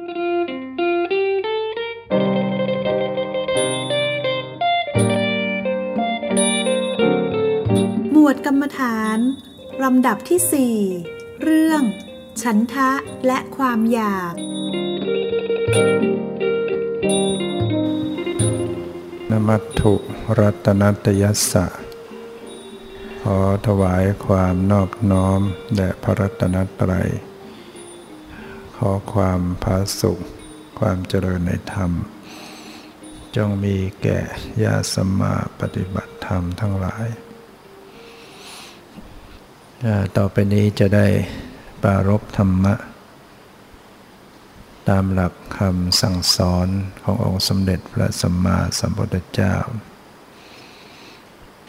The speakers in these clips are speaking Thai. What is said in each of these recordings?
หมวดกรรมฐาน ลำดับที่สี่เรื่อง ฉันทะและความอยาก นมัตถุรัตนัตยัสสะขอถวายความนอบน้อมแด่พระรัตนตรัย ขอความพาสุข ความเจริญในธรรม จงมีแก่ญาสมาปฏิบัติธรรมทั้งหลาย ต่อไปนี้จะได้ปารบธรรมะ ตามหลักคำสั่งสอนขององค์สมเด็จพระสัมมาสัมพุทธเจ้า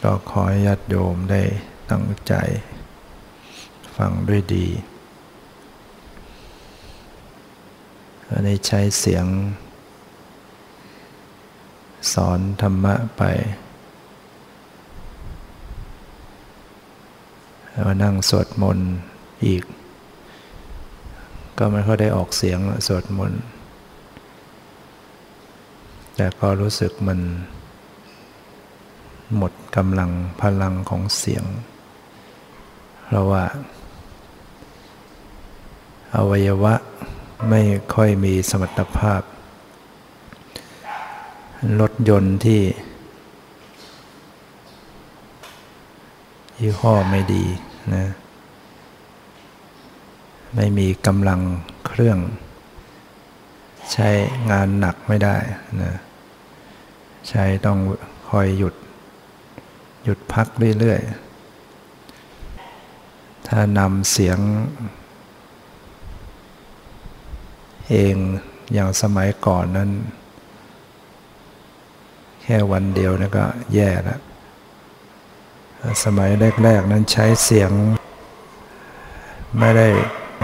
ก็ขอให้ญาติโยมได้ตั้งใจ ฟังด้วยดี อันนี้ใช้เสียง สอนธรรมะไปแล้วมานั่งสวดมนต์อีก ก็ไม่ค่อยได้ออกเสียงสวดมนต์ แต่ก็รู้สึกมัน หมดกำลังพลังของเสียง เพราะว่า อวัยวะ ไม่ค่อยมีสมรรถภาพ รถยนต์ที่ ยี่ห้อไม่ดีนะไม่มีกำลังเครื่อง ใช้งานหนักไม่ได้นะใช้ต้องคอยหยุด หยุดพักเรื่อยๆ ถ้านำเสียง เองอย่างสมัยก่อนนั้น แค่วันเดียวนี่ก็แย่แล้วสมัยแรก ๆ นั้นใช้เสียง ไม่ได้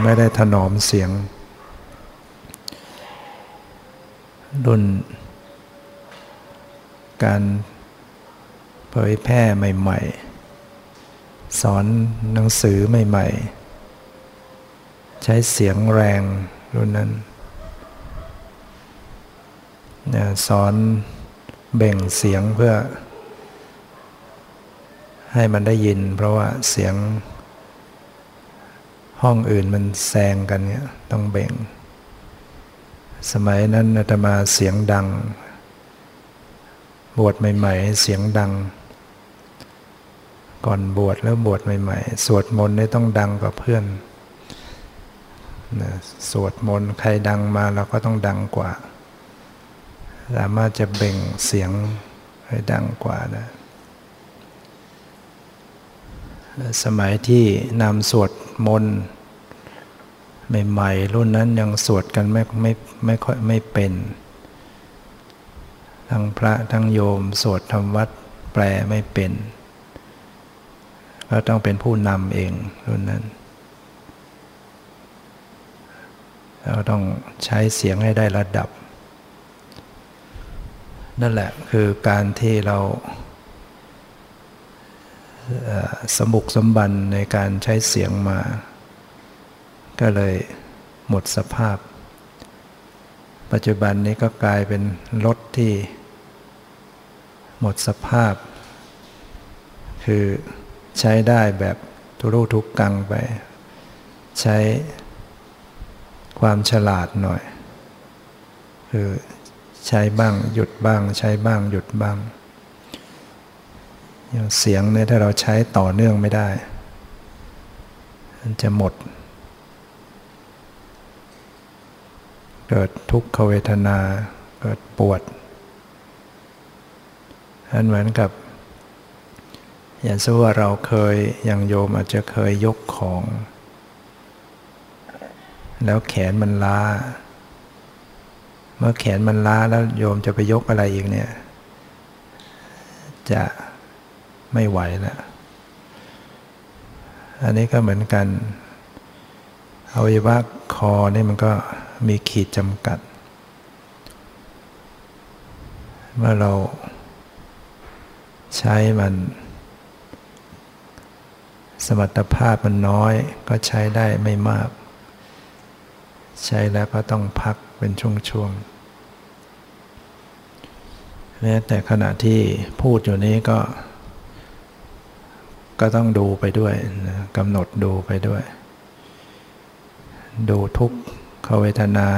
ไม่ได้ถนอมเสียง รุ่น การเผยแพร่ใหม่ ๆ สอนหนังสือใหม่ ๆ ใช้เสียงแรงรุ่นนั้น สอนเบ่งเสียงเพื่อ ให้มันได้ยิน เพราะว่าเสียง ห้องอื่นมันแซงกันเนี่ยต้องเบ่ง สมัยนั้นอาตมาเสียงดัง บวชใหม่ ๆ เสียงดัง ก่อนบวชแล้วบวชใหม่ ๆ สวดมนต์นี่ต้องดังกว่าเพื่อนนะสวดมนต์ใครดังมาเราก็ต้องดังกว่า สามารถจะเบ่งเสียงให้ดังกว่าได้สมัยที่นำสวดมนต์ใหม่ๆรุ่นนั้นยังสวดกันไม่ไม่ไม่ค่อยไม่เป็น ทั้งพระทั้งโยมสวดธรรมวัดแปลไม่เป็น ก็ต้องเป็นผู้นำเองรุ่นนั้นเราต้องใช้เสียงให้ได้ระดับ นั่นแหละคือการที่เราสมบุกสมบันในการใช้เสียงมา ก็เลยหมดสภาพ ปัจจุบันนี้ก็กลายเป็นรถที่หมดสภาพ คือใช้ได้แบบทุรุทุกกังไป ใช้ความฉลาดหน่อย คือ ใช้บ้าง หยุดบ้าง ใช้บ้าง หยุดบ้าง เสียงเนี่ยถ้าเราใช้ต่อเนื่องไม่ได้ มันจะหมด เกิดทุกขเวทนา เกิดปวดอันเหมือนกับอย่างเช่นว่าเราเคยอย่างโยมอาจจะเคยยกของ แล้วแขนมันล้า เมื่อแขนมันล้าแล้วโยมจะไปยกอะไรอีกเนี่ย จะไม่ไหวแล้ว อันนี้ก็เหมือนกันอวัยวะคอนี่มันก็มีขีดจำกัด เมื่อเราใช้มัน สมรรถภาพมันน้อยก็ใช้ได้ไม่มาก ใช้แล้วก็ต้องพัก เป็นช่วงๆแม้แต่ขณะที่พูดอยู่นี้ก็ ก็ต้องดูไปด้วยนะกำหนดดูไปด้วย ดูทุกขเวทนา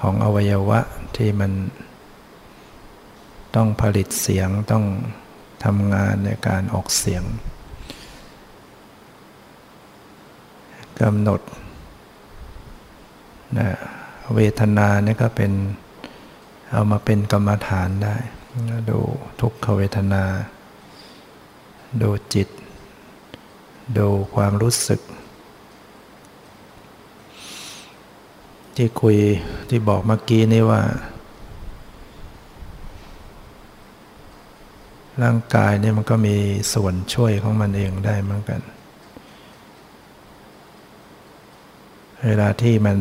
ของอวัยวะที่มันต้องผลิตเสียงต้องทำงานในการออกเสียงกำหนด นะเวทนาเนี่ยก็เป็นเอามาเป็นกรรมฐานได้ดูทุกขเวทนา ดูจิต ดูความรู้สึก ที่คุยที่บอกเมื่อกี้นี่ว่า ร่างกายเนี่ยมันก็มีส่วนช่วยของมันเองได้เหมือนกัน เวลาที่มัน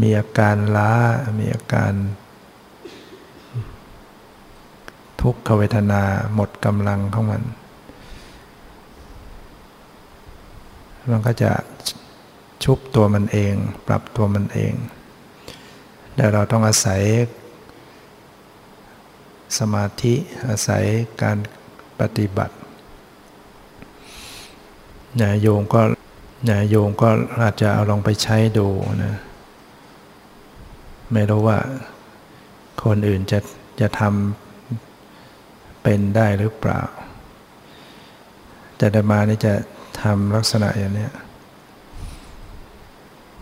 มีอาการล้า มีอาการ ทุกขเวทนาหมดกำลังของมัน มันก็จะชุบตัวมันเอง ปรับตัวมันเอง แต่เราต้องอาศัยสมาธิอาศัยการปฏิบัตินะโยมก็นะโยมก็อาจจะเอาลองไปใช้ดูนะ ไม่รู้ว่าคนอื่นจะจะทำเป็นได้หรือเปล่า แต่ดมานี่จะทำลักษณะอย่างนี้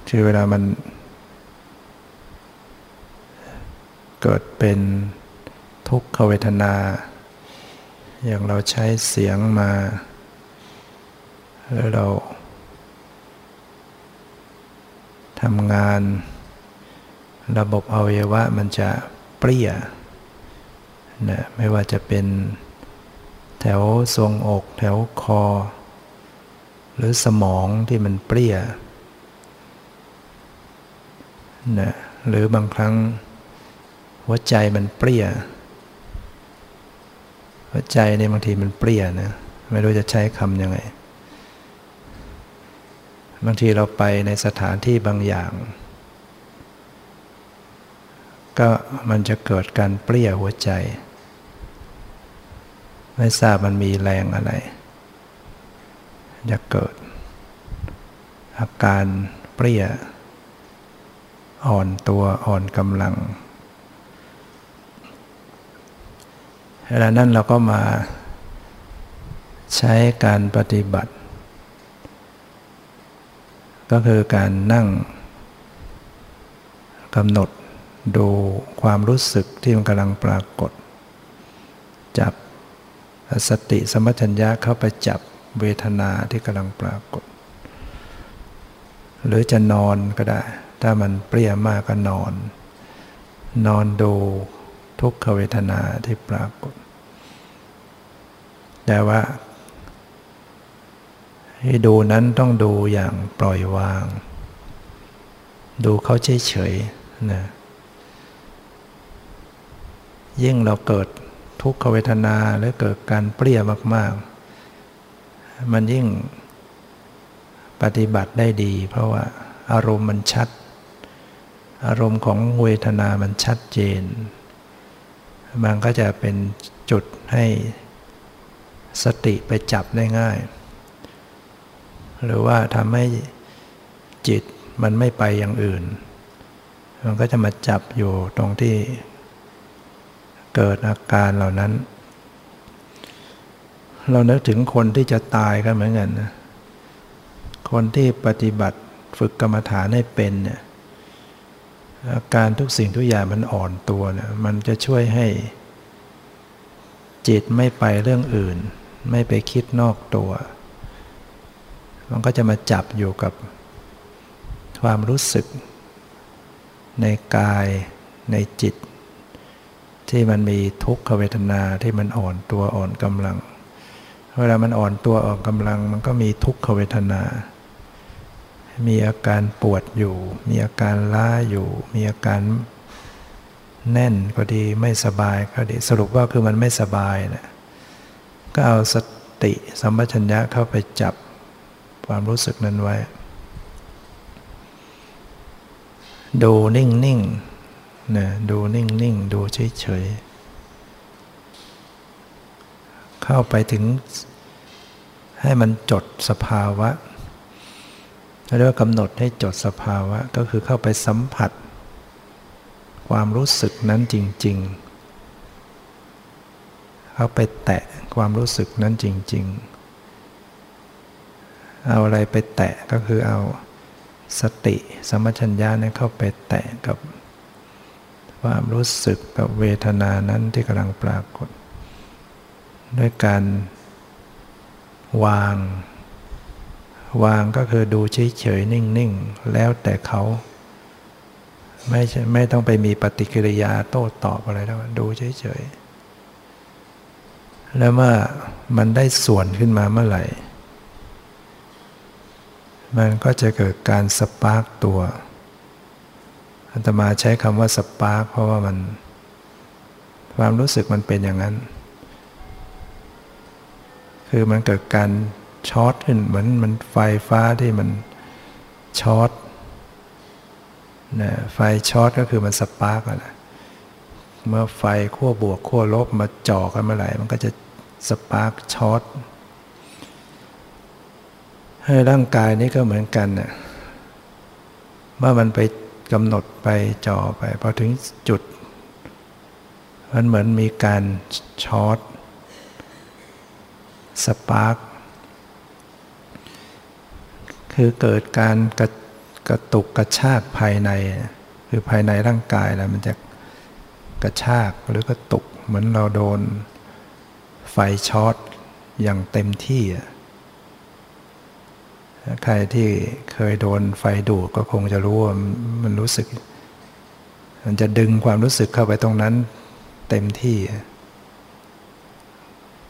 คือเวลามัน เกิดเป็นทุกขเวทนา อย่างเราใช้เสียงมา แล้วเราทำงาน ระบบอวัยวะมันจะเปรี้ยนะไม่ว่าจะเป็นแถวทรงอก แถวคอ หรือสมองที่มันเปรี้ยนะหรือบางครั้งหัวใจมันเปรี้ยหัวใจในบางทีมันเปรี้ยนะไม่รู้จะใช้คำยังไง บางทีเราไปในสถานที่บางอย่าง ก็มันจะเกิดการเปรี้ยหัวใจ ไม่ทราบมันมีแรงอะไร จะเกิด อาการเปรี้ย อ่อนตัวอ่อนกำลังเวลานั้นเราก็มาใช้การปฏิบัติ ก็คือการนั่งกำหนด ดูความรู้สึกที่มันกำลังปรากฏ จับสติสมัชัญญะเข้าไปจับเวทนาที่กำลังปรากฏ หรือจะนอนก็ได้ ถ้ามันเปรี้ยมากก็นอน นอนดูทุกขเวทนาที่ปรากฏ แต่ว่า ให้ดูนั้นต้องดูอย่างปล่อยวาง ดูเขาเฉยๆนะ ยิ่งเราเกิดทุกขเวทนาหรือเกิดการเปรี้ยมาก ๆ มันยิ่งปฏิบัติได้ดี เพราะว่าอารมณ์มันชัด อารมณ์ของเวทนามันชัดเจน มันก็จะเป็นจุดให้สติไปจับได้ง่าย หรือว่าทำให้จิตมันไม่ไปอย่างอื่น มันก็จะมาจับอยู่ตรงที่ เกิดอาการเหล่านั้น เรานึกถึงคนที่จะตายกันเหมือนกันนะคนที่ปฏิบัติฝึกกรรมฐานให้เป็นเนี่ยอาการทุกสิ่งทุกอย่างมันอ่อนตัวเนี่ยมันจะช่วยให้ จิตไม่ไปเรื่องอื่น ไม่ไปคิดนอกตัว มันก็จะมาจับอยู่กับความรู้สึก ในกายในจิต ที่มันมีทุกขเวทนาที่มันอ่อนตัวอ่อนกำลัง เวลามันอ่อนตัวอ่อนกำลัง มันก็มีทุกขเวทนา มีอาการปวดอยู่ มีอาการล้าอยู่ มีอาการแน่นก็ดีไม่สบายก็ดีสรุปว่าคือมันไม่สบายนะก็เอาสติสัมปชัญญะเข้าไปจับความรู้สึกนั้นไว้ ดูนิ่ง ๆ นะดูนิ่ง ๆ ดูเฉย ๆ เข้าไปถึงให้มันจดสภาวะเรียกว่ากำหนดให้จดสภาวะ ก็คือเข้าไปสัมผัส ความรู้สึกนั้นจริง ๆ เข้าไปแตะความรู้สึกนั้นจริง ๆ เอาอะไรไปแตะก็คือเอาสติสมัชัญญาเนั้นเข้าไปแตะกับ ความรู้สึกกับเวทนานั้นที่กำลังปรากฏ ด้วยการวาง วางก็คือดูเฉยๆนิ่งๆ แล้วแต่เขาไม่ไม่ต้องไปมีปฏิกิริยาโต้ตอบอะไรแล้วดูเฉยๆ แล้วเมื่อมันได้ส่วนขึ้นมาเมื่อไหร่ มันก็จะเกิดการสปาร์กตัว อาตมาใช้คำว่า spark เพราะว่ามัน ความรู้สึกมันเป็นอย่างนั้น คือมันเกิดการช็อตขึ้นเหมือนมันไฟฟ้าที่มันช็อตนะไฟช็อตก็คือมัน spark นะเมื่อไฟขั้วบวกขั้วลบมาจ่อกันเมื่อไหร่ มันก็จะ spark ช็อตให้ร่างกายนี้ก็เหมือนกันน่ะเมื่อมันไป กำหนดไปจ่อไปพอถึงจุด มันเหมือนมีการช็อตสปาร์กคือเกิดการกระกระตุกกระชากภายใน คือภายในร่างกายแล้วมันจะกระชากหรือกระตุกเหมือนเราโดนไฟช็อตอย่างเต็มที่ ใครที่เคยโดนไฟดูดก็คงจะรู้ว่ามันรู้สึก มันจะดึงความรู้สึกเข้าไปตรงนั้น เต็มที่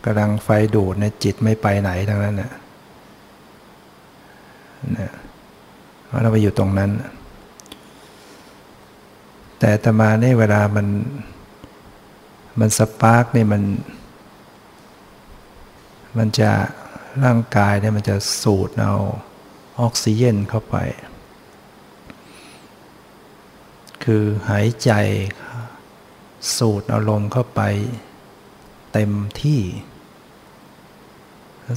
กำลังไฟดูดในจิตไม่ไปไหนทั้งนั้นน่ะนะเราไปอยู่ตรงนั้น แต่ตมาเนี่เวลามันมันสปาร์กนี่มัน มันจะร่างกายเนี่ยมันจะสูดเอา ออกซิเจนเข้าไป คือหายใจสูดเอาลมเข้าไปเต็มที่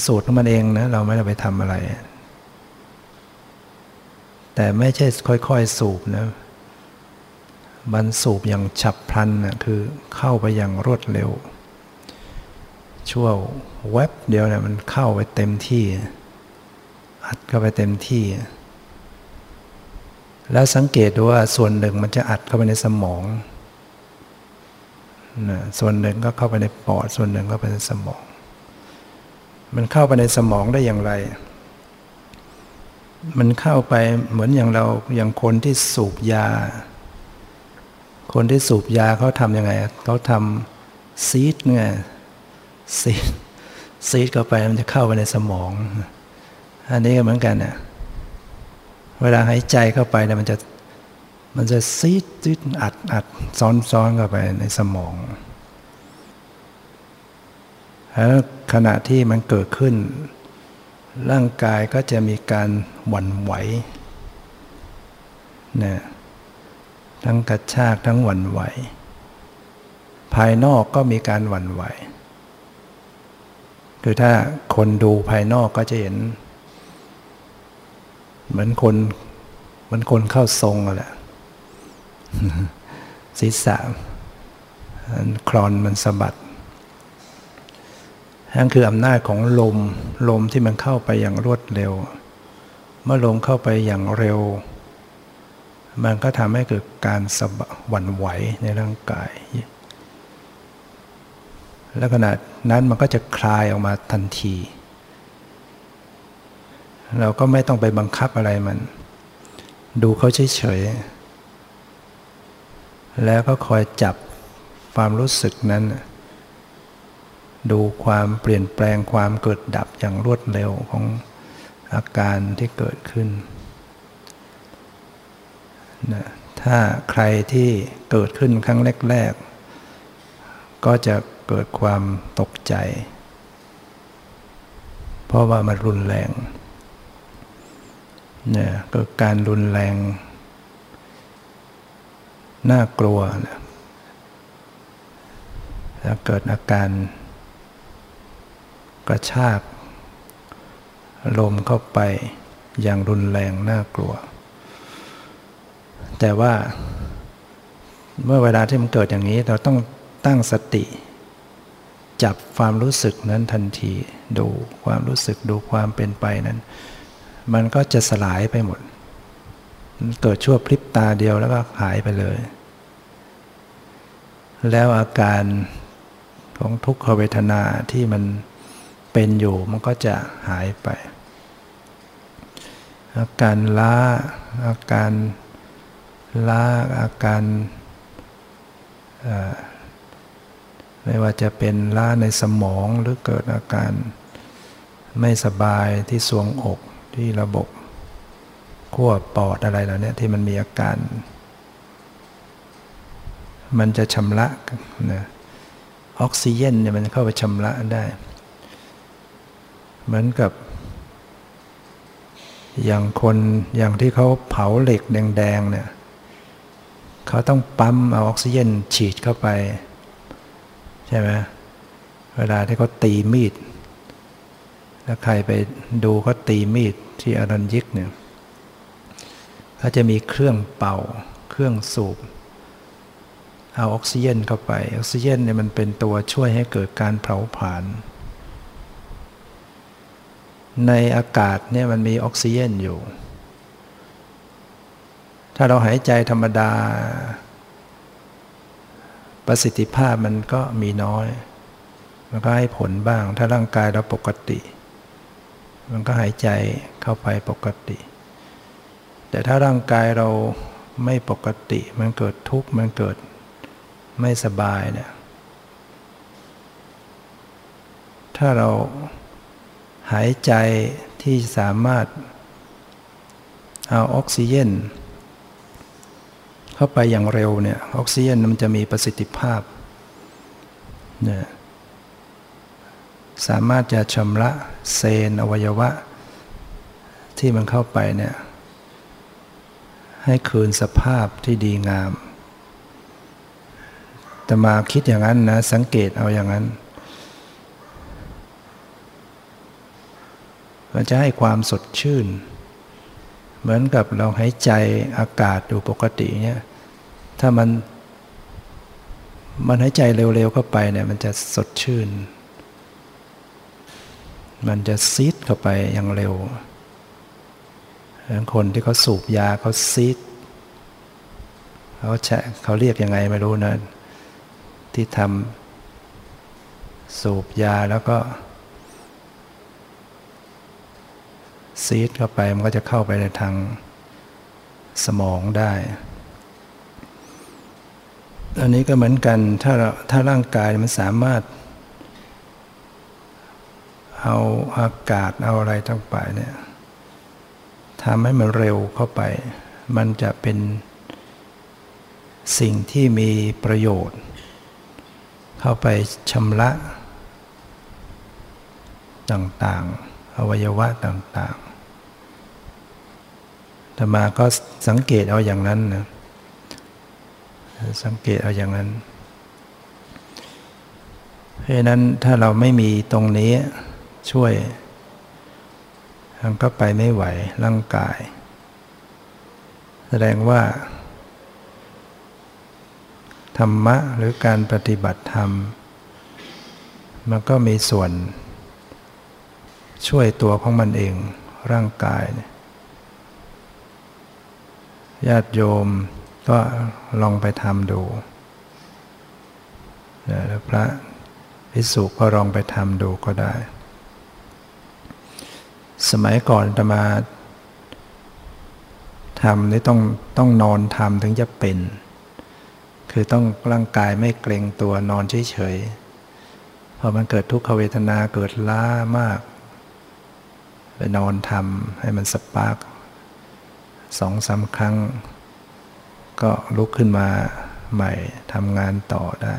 สูดของมันเองนะ เราไม่ได้ไปทำอะไร แต่ไม่ใช่ค่อย ๆ สูบนะมันสูบอย่างฉับพลันนะคือเข้าไปอย่างรวดเร็ว ชั่วแวบเดียวเนี่ยมันเข้าไปเต็มที่ อัดเข้าไปเต็มที่ แล้วสังเกตดูว่าส่วนหนึ่งมันจะอัดเข้าไปในสมองนะส่วนหนึ่งก็เข้าไปในปอด ส่วนหนึ่งก็ไปในสมอง มันเข้าไปในสมองได้อย่างไร มันเข้าไปเหมือนอย่างเราอย่างคนที่สูบยา คนที่สูบยาเขาทำยังไงเขาทำซีดเนี่ยซีดซีดเข้าไปมันจะเข้าไปในสมอง อันนี้ก็เหมือนกันเนี่ยเวลาหายใจเข้าไปเนี่ยมันจะมันจะซีดซีดอัดอัดซ้อนซ้อนเข้าไปในสมองแล้วขณะที่มันเกิดขึ้น ร่างกายก็จะมีการหวั่นไหวนะทั้งกระชากทั้งหวั่นไหว ภายนอกก็มีการหวั่นไหว คือถ้าคนดูภายนอกก็จะเห็น เหมือนคนเหมือนคนเข้าทรงอะแหละศีรษะคลอนมันสะบัดนั่นคืออำนาจของลม ลมที่มันเข้าไปอย่างรวดเร็ว เมื่อลมเข้าไปอย่างเร็ว มันก็ทำให้เกิดการสะบัดหวั่นไหวในร่างกาย แล้วขณะนั้นมันก็จะคลายออกมาทันที เราก็ไม่ต้องไปบังคับอะไรมัน ดูเขาเฉยๆ แล้วก็คอยจับความรู้สึกนั้น ดูความเปลี่ยนแปลงความเกิดดับอย่างรวดเร็วของอาการที่เกิดขึ้นนะถ้าใครที่เกิดขึ้นครั้งแรก ๆ ก็จะเกิดความตกใจ เพราะว่ามันรุนแรง เนี่ยก็การรุนแรง น่ากลัวนะแล้วเกิดอาการ กระชากลมเข้าไปอย่างรุนแรงน่ากลัว แต่ว่าเมื่อเวลาที่มันเกิดอย่างนี้เราต้องตั้งสติ จับความรู้สึกนั้นทันที ดูความรู้สึกดูความเป็นไปนั้น มันก็จะสลายไปหมด เกิดชั่วพริบตาเดียวแล้วก็หายไปเลย แล้วอาการของทุกขเวทนาที่มันเป็นอยู่มันก็จะหายไป อาการล้าอาการล้าอาการไม่ว่าจะเป็นล้าในสมองหรือเกิดอาการไม่สบายที่สวงอก ที่ระบบขั้วปอดอะไรเหล่านี้ที่มันมีอาการ มันจะชำระนะออกซิเจนเนี่ยมันเข้าไปชำระได้ เหมือนกับ อย่างคนอย่างที่เขาเผาเหล็กแดงๆเนี่ยเขาต้องปั๊มเอาออกซิเจนฉีดเข้าไป ใช่ไหมเวลาที่เขาตีมีด ถ้าใครไปดูเขาตีมีดที่อรัญยิกเนี่ยเขาจะมีเครื่องเป่า เครื่องสูบ เอาออกซิเจนเข้าไป ออกซิเจนเนี่ยมันเป็นตัวช่วยให้เกิดการเผาผลาญในอากาศเนี่ยมันมีออกซิเจนอยู่ ถ้าเราหายใจธรรมดา ประสิทธิภาพมันก็มีน้อย มันก็ให้ผลบ้าง ถ้าร่างกายเราปกติ มันก็หายใจเข้าไปปกติ แต่ถ้าร่างกายเราไม่ปกติมันเกิดทุกข์ มันเกิดไม่สบายเนี่ย ถ้าเราหายใจที่สามารถเอาออกซิเจนเข้าไปอย่างเร็วเนี่ยออกซิเจนมันจะมีประสิทธิภาพเนี่ยสามารถจะชำระ เซลล์อวัยวะ ที่มันเข้าไปเนี่ยให้คืนสภาพที่ดีงาม แต่มาคิดอย่างนั้นนะ สังเกตเอาอย่างนั้นมันจะให้ความสดชื่น เหมือนกับเราหายใจอากาศดูปกติเนี่ยถ้ามันมันหายใจเร็วๆเข้าไปเนี่ยมันจะสดชื่น มันจะซีดเข้าไปอย่างเร็วคนที่เขาสูบยาเขาซีดเขาแฉเขาเรียกยังไงไม่รู้นะที่ทำสูบยาแล้วก็ ซีดเข้าไปมันก็จะเข้าไปในทางสมองได้อันนี้ก็เหมือนกันถ้าถ้าร่างกายมันสามารถ เอาอากาศเอาอะไรทั้งไปเนี่ยทำให้มันเร็วเข้าไป มันจะเป็นสิ่งที่มีประโยชน์ เข้าไปชำระต่างๆ อวัยวะต่างๆธรรมาก็สังเกตเอาอย่างนั้นนะสังเกตเอาอย่างนั้น เพราะนั้นถ้าเราไม่มีตรงนี้ ช่วยมันก็ไปไม่ไหวร่างกาย แสดงว่า ธรรมะหรือการปฏิบัติธรรม มันก็มีส่วน ช่วยตัวของมันเองร่างกายญาติโยมก็ลองไปทำดูแล้วพระพิสุก็ลองไปทำดูก็ได้ สมัยก่อนจะมาทำนี่ต้องต้องนอนทำถึงจะเป็น คือต้องร่างกายไม่เกรงตัวนอนเฉยๆพอมันเกิดทุกขเวทนาเกิดล้ามาก ไปนอนทำให้มันสปาร์กสองสาครั้ง ก็ลุกขึ้นมาใหม่ทำงานต่อได้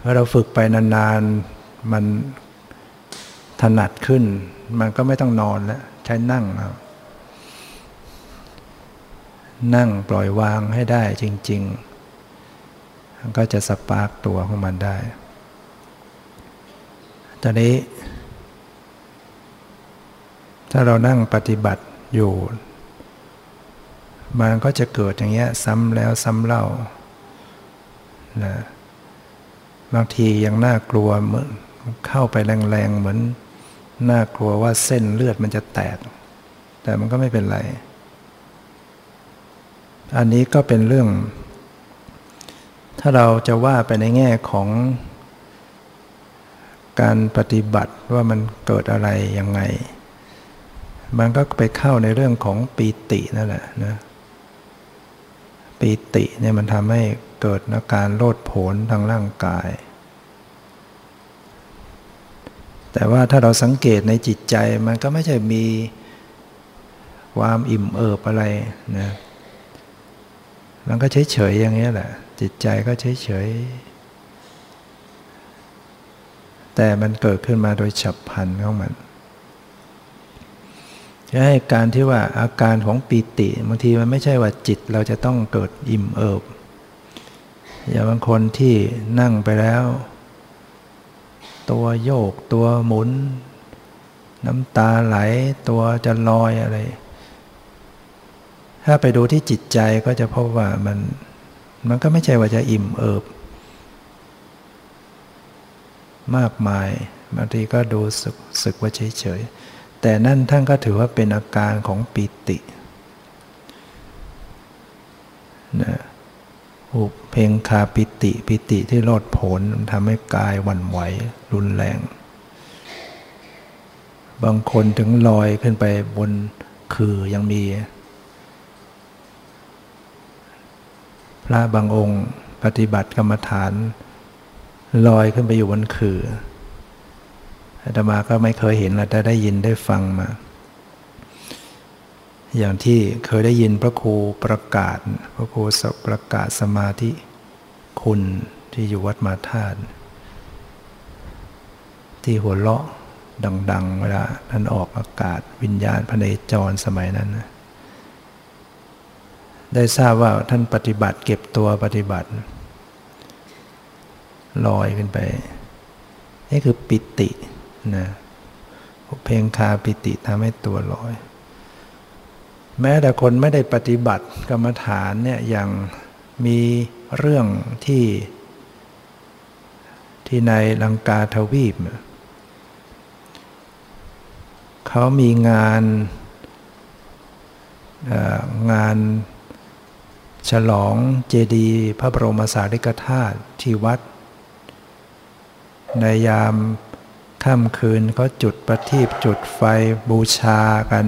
เมื่อเราฝึกไปนานๆ มัน ถนัดขึ้น มันก็ไม่ต้องนอนแล้วใช้นั่งนั่งปล่อยวางให้ได้จริง ๆ มันก็จะสปาร์กตัวของมันได้ ตอนนี้ ถ้าเรานั่งปฏิบัติอยู่ มันก็จะเกิดอย่างเงี้ยซ้ำแล้วซ้ำเล่านะบางทียังน่ากลัวเหมือนเข้าไปแรงๆเหมือน น่ากลัวว่าเส้นเลือดมันจะแตก แต่มันก็ไม่เป็นไร อันนี้ก็เป็นเรื่อง ถ้าเราจะว่าไปในแง่ของ การปฏิบัติว่ามันเกิดอะไรยังไง มันก็ไปเข้าในเรื่องของปีตินั่นแหละนะปีติเนี่ยมันทำให้เกิดอาการโลดโผนทางร่างกาย แต่ว่าถ้าเราสังเกตในจิตใจมันก็ไม่ใช่มีความอิ่มเอิบอะไรนะมันก็เฉยๆอย่างนี้แหละ จิตใจก็เฉยๆแต่มันเกิดขึ้นมาโดยฉับพลันของมันให้การที่ว่าอาการของปีติบางทีมันไม่ใช่ว่าจิตเราจะต้องเกิดอิ่มเอิบ อย่างบางคนที่นั่งไปแล้ว ตัวโยกตัวหมุน น้ำตาไหลตัวจะลอยอะไร ถ้าไปดูที่จิตใจก็จะพบว่ามัน มันก็ไม่ใช่ว่าจะอิ่มเอิบ มากมายบางทีก็ดูสึกสึกว่าเฉยๆ แต่นั่นท่านก็ถือว่าเป็นอาการของปิตินะอุ เพงคาปิติปิติที่โลดโผนทำให้กายวันไหวรุนแรง บางคนถึงลอยขึ้นไปบนคือยังมี พระบางองค์ปฏิบัติกรรมฐาน ลอยขึ้นไปอยู่บนคืออาตมาก็ไม่เคยเห็นแต่ได้ยินได้ฟังมา อย่างที่เคยได้ยินพระครูประกาศ พระครูประกาศสมาธิคุณที่อยู่วัดมาธาตุที่หัวเลาะดัง ๆ เวลาท่านออกอากาศวิญญาณพระเนจรสมัยนั้นนะได้ทราบว่าท่านปฏิบัติเก็บตัวปฏิบัติ ลอยขึ้นไป นี่คือปิตินะเพลงคาปิติทำให้ตัวลอย แม้แต่คนไม่ได้ปฏิบัติกรรมฐานเนี่ยยังมีเรื่องที่ ที่ในลังกาทวีปเขามีงานงานฉลองเจดีย์พระบรมสารีริกธาตุที่วัด ในยามค่ำคืนเขาจุดประทีปจุดไฟบูชากัน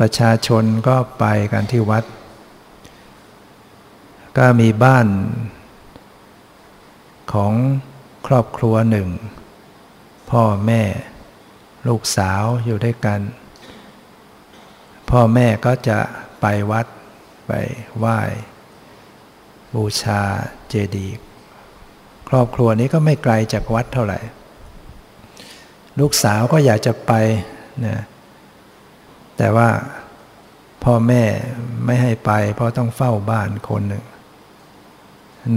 ประชาชนก็ไปกันที่วัด ก็มีบ้านของครอบครัวหนึ่ง พ่อแม่ ลูกสาวอยู่ด้วยกัน พ่อแม่ก็จะไปวัดไปไหว้ บูชาเจดีย์ครอบครัวนี้ก็ไม่ไกลจากวัดเท่าไหร่ ลูกสาวก็อยากจะไปนะ แต่ว่าพ่อแม่ไม่ให้ไป เพราะต้องเฝ้าบ้านคนหนึ่ง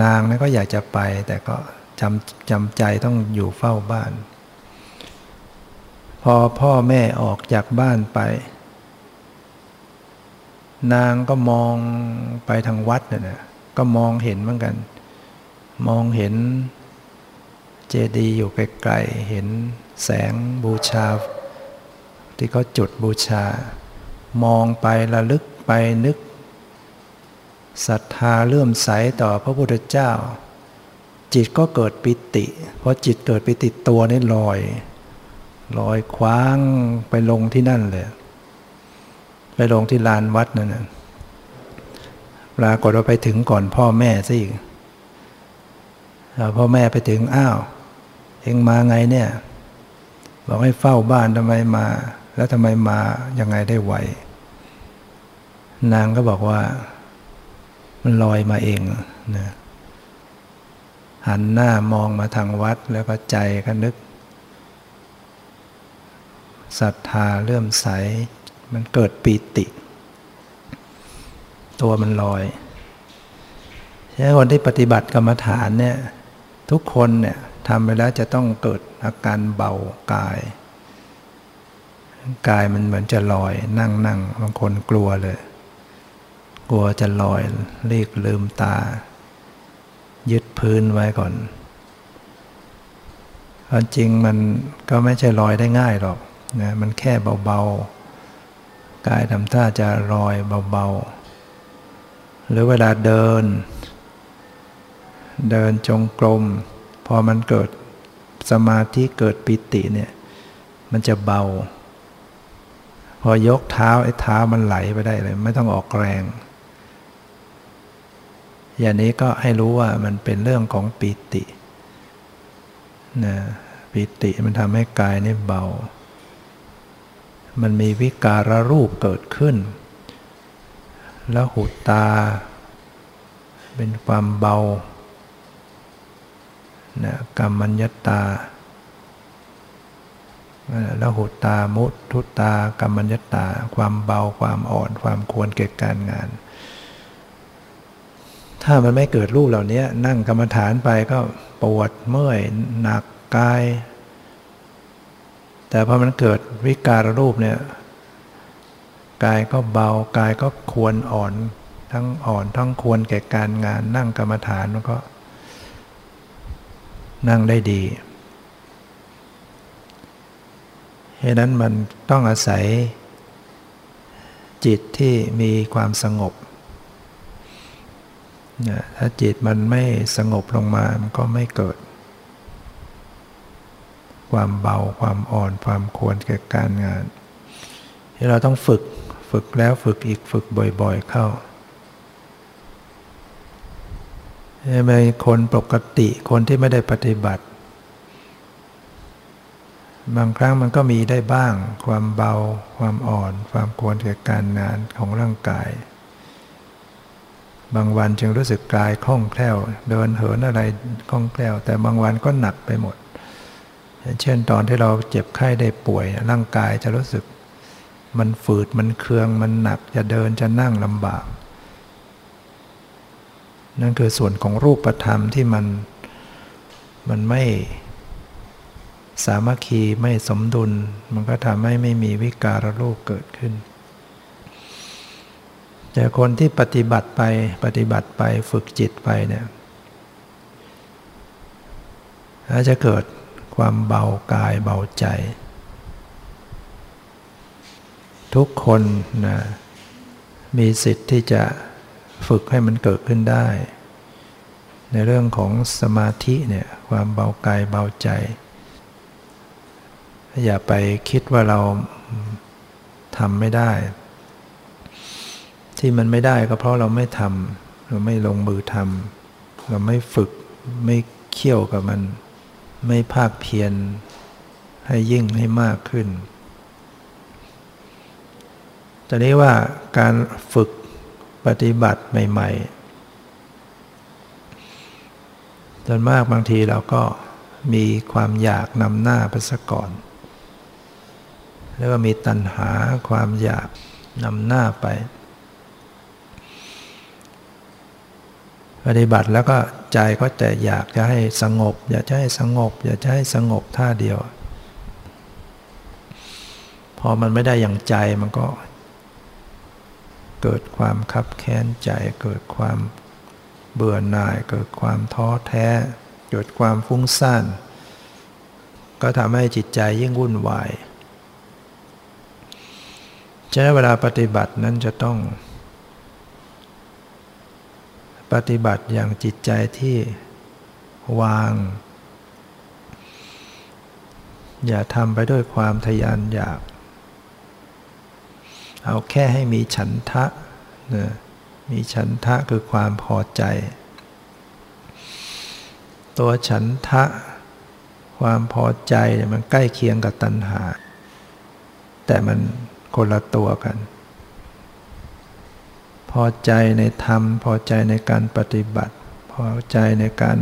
นางนั้นก็อยากจะไป แต่ก็จำจำใจต้องอยู่เฝ้าบ้าน พอพ่อแม่ออกจากบ้านไป นางก็มองไปทางวัดน่ะก็มองเห็นเหมือนกัน มองเห็นเจดีย์อยู่ไกลๆเห็นแสงบูชา ที่เขาจุดบูชา มองไประลึกไปนึกศรัทธาเลื่อมใสต่อพระพุทธเจ้า จิตก็เกิดปิติเพราะจิตเกิดปิติตัวนี่ลอย ลอยคว้างไปลงที่นั่นเลย ไปลงที่ลานวัดนั่นนะปรากฏว่าไปถึงก่อนพ่อแม่ซะอีกพ่อแม่ไปถึงอ้าว เองมาไงเนี่ย บอกให้เฝ้าบ้านทำไมมา แล้วทำไมมายังไงได้ไวนางก็บอกว่า มันลอยมาเองนะหันหน้ามองมาทางวัดแล้วก็ใจก็นึกศรัทธาเลื่อมใส มันเกิดปีติ ตัวมันลอยฉะนั้นคนที่ปฏิบัติกรรมฐานเนี่ย ทุกคนเนี่ยทำไปแล้วจะต้องเกิดอาการเบากาย กายมันเหมือนจะลอย นั่งนั่งบางคนกลัวเลย กลัวจะลอยรีกลืมตา ยึดพื้นไว้ก่อนความจริงมันก็ไม่ใช่ลอยได้ง่ายหรอกนะมันแค่เบาๆ กายทำท่าจะลอยเบาๆ หรือเวลาเดิน เดินจงกรมพอมันเกิดสมาธิเกิดปิติเนี่ย มันจะเบา พอยกเท้าไอ้เท้ามันไหลไปได้เลย ไม่ต้องออกแรง อย่างนี้ก็ให้รู้ว่ามันเป็นเรื่องของปิตินะปิติมันทำให้กายนี่เบา มันมีวิการรูปเกิดขึ้น แล้วหูตา เป็นความเบานะกรรมัญญตา ล้วหูตามุทุตากรรมัญญตา ความเบาความอ่อน ความควรเก่การงาน ถ้ามันไม่เกิดรูปเหล่านี้นั่งกรรมฐานไปก็ปวดเมื่อยหนักกาย แต่พอมันเกิดวิการรูปเนี่ยกายก็เบากายก็ควรอ่อน ทั้งอ่อนทั้งควรแก่การงาน นั่งกรรมฐานมันก็ นั่งได้ดี เหตุนั้นมันต้องอาศัย จิตที่มีความสงบนะถ้าจิตมันไม่สงบลงมา มันก็ไม่เกิด ความเบาความอ่อนความควรแก่การงาน ที่เราต้องฝึกฝึกแล้วฝึกอีกฝึกบ่อยๆเข้าไม่คนปกติคนที่ไม่ได้ปฏิบัติ บางครั้งมันก็มีได้บ้าง ความเบา ความอ่อน ความควรแก่การงานของร่างกาย บางวันจึงรู้สึกกายคล่องแคล่ว เดินเหินอะไรคล่องแคล่ว แต่บางวันก็หนักไปหมด เช่นตอนที่เราเจ็บไข้ได้ป่วย ร่างกายจะรู้สึก มันฝืดมันเคืองมันหนัก จะเดินจะนั่งลำบาก นั่นคือส่วนของรูปธรรมที่มันมันไม่ สามัคคีไม่สมดุล มันก็ทำให้ไม่มีวิการรูปเกิดขึ้น แต่คนที่ปฏิบัติไปปฏิบัติไปฝึกจิตไปเนี่ยอาจจะเกิดความเบากายเบาใจ ทุกคนนะมีสิทธิ์ที่จะฝึกให้มันเกิดขึ้นได้ ในเรื่องของสมาธิเนี่ยความเบากายเบาใจ อย่าไปคิดว่าเราทำไม่ได้ ที่มันไม่ได้ก็เพราะเราไม่ทำเราไม่ลงมือทำเราไม่ฝึกไม่เขี่ยวกับมัน ไม่ภาคเพียรให้ยิ่งให้มากขึ้นแตอนนี้ว่าการฝึกปฏิบัติใหม่ๆจนมากบางทีเราก็มีความอยากนำหน้าไปซะก่อน แล้วก็มีตัณหาความอยากนำหน้าไป ปฏิบัติแล้วก็ใจก็แต่อยากจะให้สงบ อยากจะให้สงบ อยากจะให้สงบท่าเดียว พอมันไม่ได้อย่างใจมันก็ เกิดความคับแค้นใจ เกิดความเบื่อหน่าย เกิดความท้อแท้ เกิดความฟุ้งซ่านก็ทำให้จิตใจยิ่งวุ่นวาย ฉะนั้นเวลาปฏิบัตินั้นจะต้อง ปฏิบัติอย่างจิตใจที่วาง อย่าทำไปด้วยความทยานอยาก เอาแค่ให้มีฉันทะนะมีฉันทะคือความพอใจ ตัวฉันทะ ความพอใจมันใกล้เคียงกับตัณหา แต่มัน คนละตัวกัน พอใจในธรรม พอใจในการปฏิบัติ พอใจในการ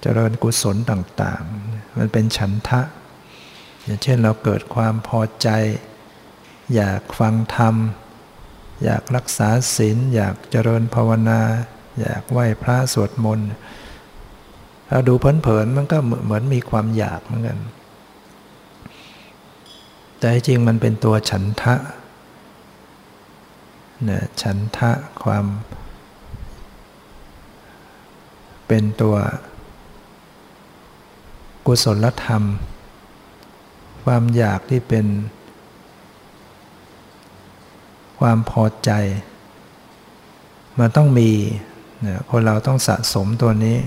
เจริญกุศลต่าง ๆ มันเป็นฉันทะ อย่างเช่นเราเกิดความพอใจ อยากฟังธรรม อยากรักษาศีลอยากเจริญภาวนา อยากไหว้พระสวดมนต์เราดูเพลินๆมันก็เหมือนมีความอยากเหมือนกัน แต่จริงมันเป็นตัวฉันทะนะฉันทะความ เป็นตัวกุศลธรรม ความอยากที่เป็น ความพอใจ มันต้องมีนะคนเราต้องสะสมตัวนี้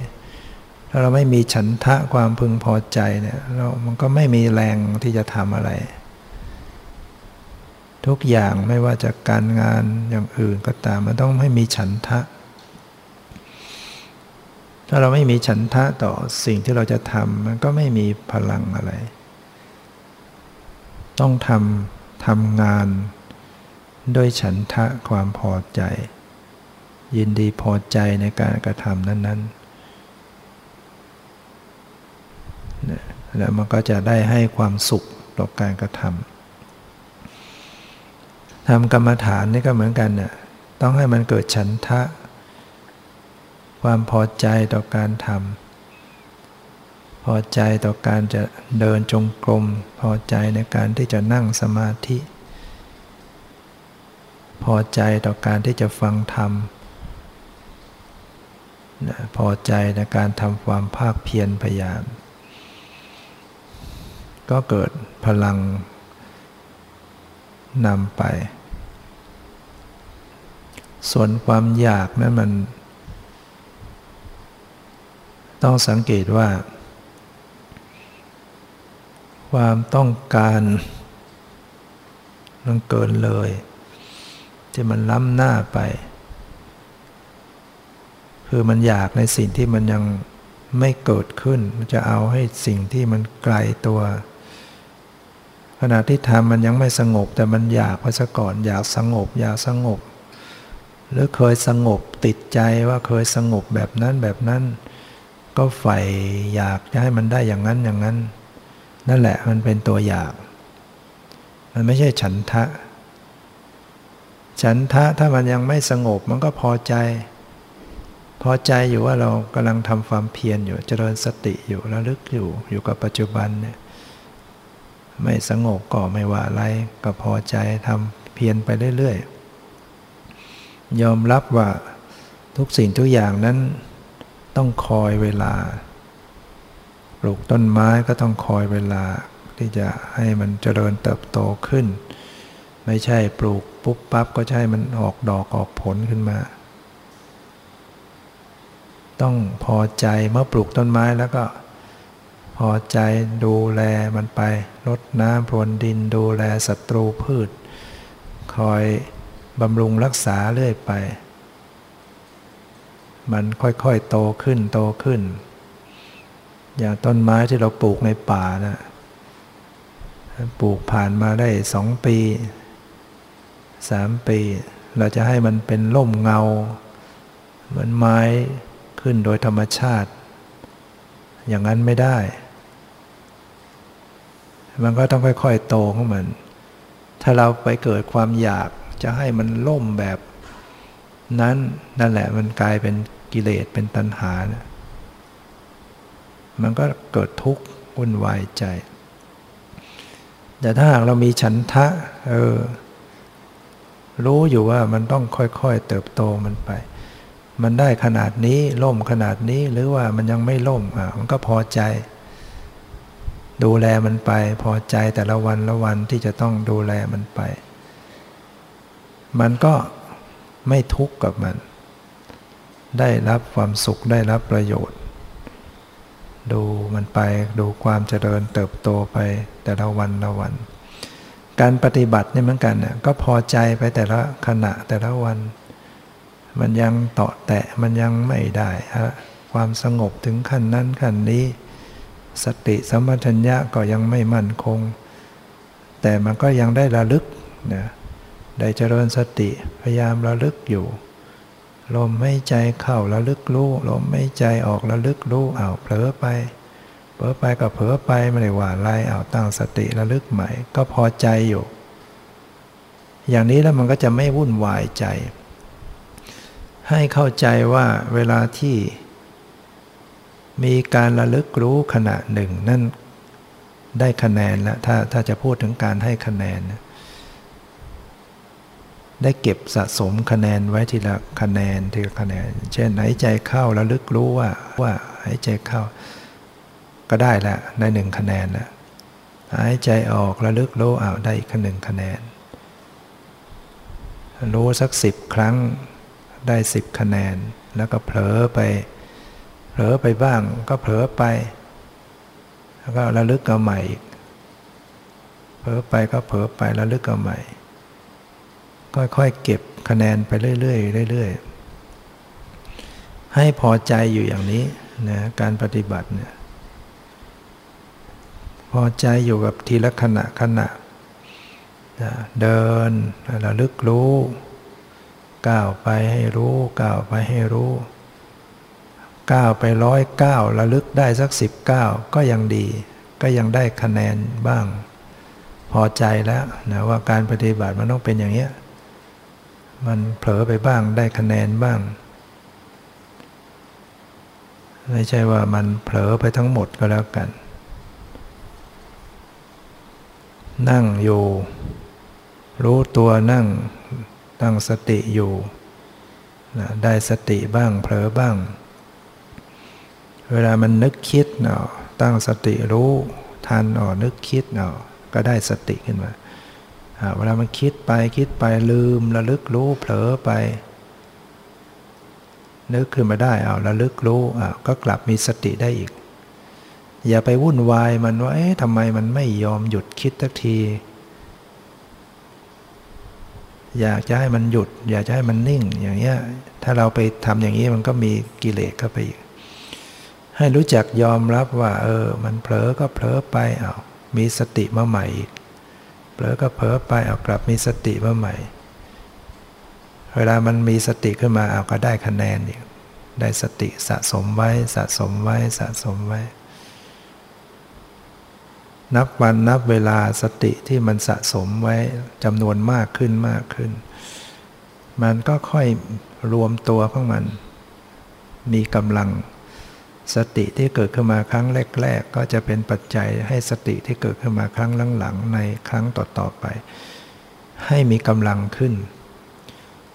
ถ้าเราไม่มีฉันทะความพึงพอใจเนี่ยเรามันก็ไม่มีแรงที่จะทำอะไร ทุกอย่างไม่ว่าจะการงานอย่างอื่นก็ตามมันต้องไม่มีฉันทะ ถ้าเราไม่มีฉันทะต่อสิ่งที่เราจะทำมันก็ไม่มีพลังอะไร ต้องทำทำงานด้วยฉันทะความพอใจ ยินดีพอใจในการกระทำนั้นๆแล้วมันก็จะได้ให้ความสุขต่อการกระทำ ทำกรรมฐานนี่ก็เหมือนกันเนี่ยต้องให้มันเกิดฉันทะ ความพอใจต่อการทำพอใจต่อการจะเดินจงกรม พอใจในการที่จะนั่งสมาธิ พอใจต่อการที่จะฟังธรรมพอใจในการทำความภาคเพียรพยายาม ก็เกิดพลังนำไป ส่วนความอยากนั้นมัน ต้องสังเกตว่า ความต้องการมันเกินเลย ที่มันล้ำหน้าไป คือมันอยากในสิ่งที่มันยังไม่เกิดขึ้น มันจะเอาให้สิ่งที่มันไกลตัว ขณะที่ทำมันยังไม่สงบ แต่มันอยากพอซะก่อน อยากสงบ อยากสงบ หรือเคยสงบติดใจว่าเคยสงบแบบนั้นแบบนั้น ก็ใฝ่อยากจะให้มันได้อย่างนั้นอย่างนั้น นั่นแหละมันเป็นตัวอยาก มันไม่ใช่ฉันทะ ฉันทะถ้ามันยังไม่สงบมันก็พอใจ พอใจอยู่ว่าเรากำลังทำความเพียรอยู่เจริญสติอยู่ระลึกอยู่อยู่กับปัจจุบันเนี่ยไม่สงบก็ไม่ว่าอะไรก็พอใจทำเพียรไปเรื่อยๆ ยอมรับว่าทุกสิ่งทุกอย่างนั้นต้องคอยเวลา ปลูกต้นไม้ก็ต้องคอยเวลา ที่จะให้มันเจริญเติบโตขึ้น ไม่ใช่ปลูกปุ๊บปั๊บก็ใช่มันออกดอกออกผลขึ้นมา ต้องพอใจเมื่อปลูกต้นไม้แล้วก็พอใจดูแลมันไปรดน้ำพรวนดินดูแลศัตรูพืช คอย บำรุงรักษาเรื่อยไป มันค่อยๆโตขึ้นโตขึ้น อย่างต้นไม้ที่เราปลูกในป่านะปลูกผ่านมาได้สองปีสามปี เราจะให้มันเป็นร่มเงา เหมือนไม้ขึ้นโดยธรรมชาติ อย่างนั้นไม่ได้ มันก็ต้องค่อยๆโตของมัน ถ้าเราไปเกิดความอยาก จะให้มันล่มแบบนั้นนั่นแหละมันกลายเป็นกิเลสเป็นตัณหานะมันก็เกิดทุกข์วุ่นวายใจ แต่ถ้าหากเรามีฉันทะ เออ รู้อยู่ว่ามันต้องค่อยๆเติบโตมันไป มันได้ขนาดนี้ล่มขนาดนี้หรือว่ามันยังไม่ล่มอะมันก็พอใจ ดูแลมันไป พอใจแต่ละวันละวันที่จะต้องดูแลมันไป มันก็ไม่ทุกข์กับมัน ได้รับความสุขได้รับประโยชน์ ดูมันไปดูความเจริญเติบโตไปแต่ละวันละวัน การปฏิบัตินี่เหมือนกันน่ยก็พอใจไปแต่ละขณะแต่ละวัน มันยังเตาะแตะมันยังไม่ได้ความสงบถึงขั้นนั้นขั้นนี้ สติสัมปชัญญะก็ยังไม่มั่นคง แต่มันก็ยังได้ระลึกนะ ได้เจริญสติพยายามระลึกอยู่ ลมไม่ใจเข้าระลึกรู้ลมไม่ใจออกระลึกรู้อ้าวเผลอไปเผลอไปก็เผลอไปไม่ได้ว่าอะไรเอาตั้งสติระลึกใหม่ ก็พอใจอยู่ อย่างนี้แล้วมันก็จะไม่วุ่นวายใจ ให้เข้าใจว่าเวลาที่มีการระลึกรู้ขณะหนึ่งนั่นได้คะแนนแล้วถ้าถ้าจะพูดถึงการให้คะแนน ได้เก็บสะสมคะแนนไว้ทีละคะแนนทีละคะแนน เช่นหายใจเข้าระลึกรู้ว่าว่าหายใจเข้า ก็ได้ละได้หนึ่งคะแนนล้วหายใจออกระลึกรู้อ้าวได้อีกหนึ่งคะแนน รู้สักสิบครั้งได้สิบคะแนน แล้วก็เผลอไป เผลอไปบ้างก็เผลอไป แล้วก็ระลึกเอาใหม่เผลอไปก็เผลอไประลึกเอาใหม่ ค่อยๆเก็บคะแนนไปเรื่อยๆเรื่อยๆ ให้พอใจอยู่อย่างนี้นะการปฏิบัติเนี่ยพอใจอยู่กับทีละขณะขณะเดินระลึกรู้ก้าวไปให้รู้ก้าวไปให้รู้ก้าวไปร้อยก้าวระลึกได้สักสิบก้าวก็ยังดี ก็ยังได้คะแนนบ้าง พอใจแล้วนะว่าการปฏิบัติมันต้องเป็นอย่างเนี้ย มันเผลอไปบ้างได้คะแนนบ้าง ไม่ใช่ว่ามันเผลอไปทั้งหมดก็แล้วกัน นั่งอยู่ รู้ตัวนั่งตั้งสติอยู่นะได้สติบ้างเผลอบ้าง เวลามันนึกคิดเนาะตั้งสติรู้ทันอ๋อนึกคิดเนาะก็ได้สติขึ้นมา เวลามันคิดไปคิดไปลืมระลึกรู้เผลอไป นึกขึ้นมาได้เอาระลึกรู้อ่าก็กลับมีสติได้อีก อย่าไปวุ่นวายมันว่าเอ๊ะทำไมมันไม่ยอมหยุดคิดสักที อยากจะให้มันหยุด อยากจะให้มันนิ่งอย่างเงี้ยถ้าเราไปทำอย่างนี้มันก็มีกิเลสเข้าไปอีก ให้รู้จักยอมรับว่า เออ มันเผลอก็เผลอไปเอามีสติมาใหม่อีก เผลอก็เผลอไปเอากลับมีสติมาใหม่ เวลามันมีสติขึ้นมาเอาก็ได้คะแนนอีกได้สติสะสมไว้สะสมไว้สะสมไว้ นับวันนับเวลาสติที่มันสะสมไว้จำนวนมากขึ้นมากขึ้น มันก็ค่อยรวมตัวของมัน มีกำลัง สติที่เกิดขึ้นมาครั้งแรก ๆ ก็จะเป็นปัจจัยให้สติที่เกิดขึ้นมาครั้งหลังๆในครั้งต่อๆไป ให้มีกำลังขึ้น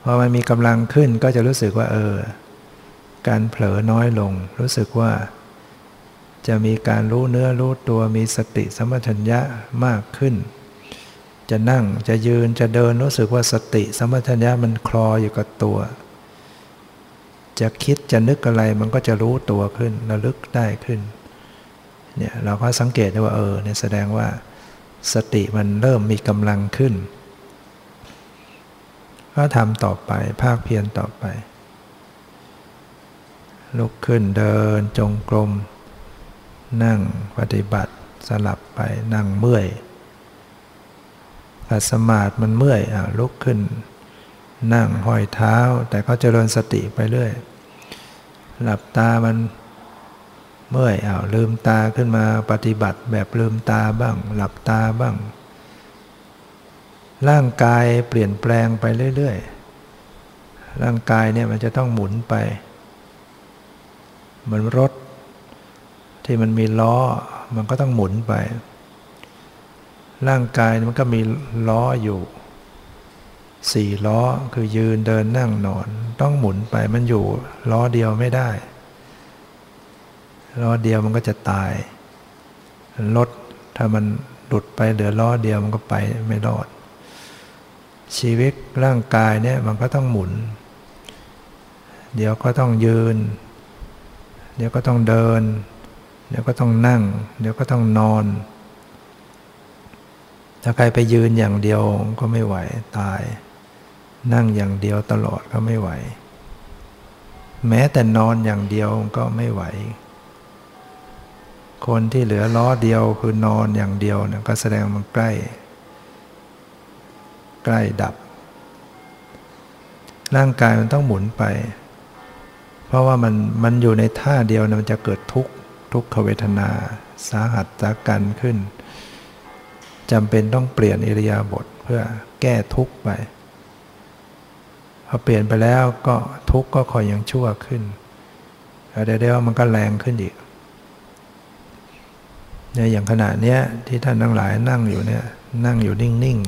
พอมันมีกำลังขึ้นก็จะรู้สึกว่าเออ การเผลอน้อยลง รู้สึกว่า จะมีการรู้เนื้อรู้ตัวมีสติสมัชัญญะมากขึ้น จะนั่งจะยืนจะเดินรู้สึกว่าสติสมัชัญญะมันคลออยู่กับตัว จะคิดจะนึกอะไรมันก็จะรู้ตัวขึ้นระลึกได้ขึ้นเนี่ยเราก็สังเกตได้ว่าเออเนี่ยแสดงว่าสติมันเริ่มมีกำลังขึ้น ก็ทำต่อไปภาคเพียรต่อไป ลุกขึ้นเดินจงกรม นั่งปฏิบัติสลับไปนั่งเมื่อยขัดสมาธิมันเมื่อยอะลุกขึ้น นั่งห้อยเท้า แต่ก็เจริญสติไปเรื่อย หลับตามันเมื่อยอ้าวลืมตาขึ้นมาปฏิบัติแบบลืมตาบ้าง หลับตาบ้าง ร่างกายเปลี่ยนแปลงไปเรื่อยๆร่างกายเนี่ยมันจะต้องหมุนไป เหมือนรถ ที่มันมีล้อมันก็ต้องหมุนไป ร่างกายมันก็มีล้ออยู่ สี่ล้อคือยืนเดินนั่งนอน ต้องหมุนไปมันอยู่ ล้อเดียวไม่ได้ ล้อเดียวมันก็จะตายรถถ้ามันหลุดไปเหลือล้อเดียวมันก็ไปไม่รอด ชีวิตร่างกายเนี่ยมันก็ต้องหมุน เดี๋ยวก็ต้องยืน เดี๋ยวก็ต้องเดิน เดี๋ยวก็ต้องนั่ง เดี๋ยวก็ต้องนอน ถ้าใครไปยืนอย่างเดียวก็ไม่ไหวตาย นั่งอย่างเดียวตลอดก็ไม่ไหว แม้แต่นอนอย่างเดียวก็ไม่ไหว คนที่เหลือล้อเดียวคือนอนอย่างเดียวเนี่ยก็แสดงมันใกล้ ใกล้ดับ ร่างกายมันต้องหมุนไป เพราะว่ามันมันอยู่ในท่าเดียวมันจะเกิดทุกข์ทุกขเวทนาสาหัสสากันขึ้นจำเป็นต้องเปลี่ยนอิริยาบถเพื่อแก้ทุกข์ไป พอเปลี่ยนไปแล้วก็ทุกข์ก็คอยยังชั่วขึ้นเดี๋ยวๆมันก็แรงขึ้นอีกเนี่ยอย่างขณะเนี้ยที่ท่านทั้งหลายนั่งอยู่เนี่ยนั่งอยู่นิ่ง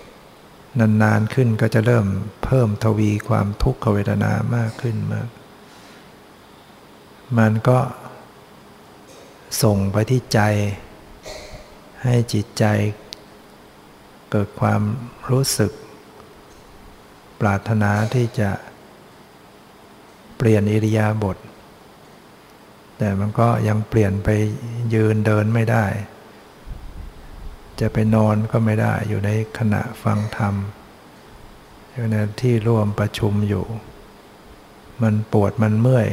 ๆนานๆขึ้นก็จะเริ่มเพิ่มทวีความทุกขเวทนามากขึ้นมาก มันก็ส่งไปที่ใจ ให้จิตใจเกิดความรู้สึก ปรารถนาที่จะเปลี่ยนอิริยาบถแต่มันก็ยังเปลี่ยนไปยืนเดินไม่ได้ จะไปนอนก็ไม่ได้อยู่ในขณะฟังธรรมอยู่ในที่ร่วมประชุมอยู่ มันปวดมันเมื่อย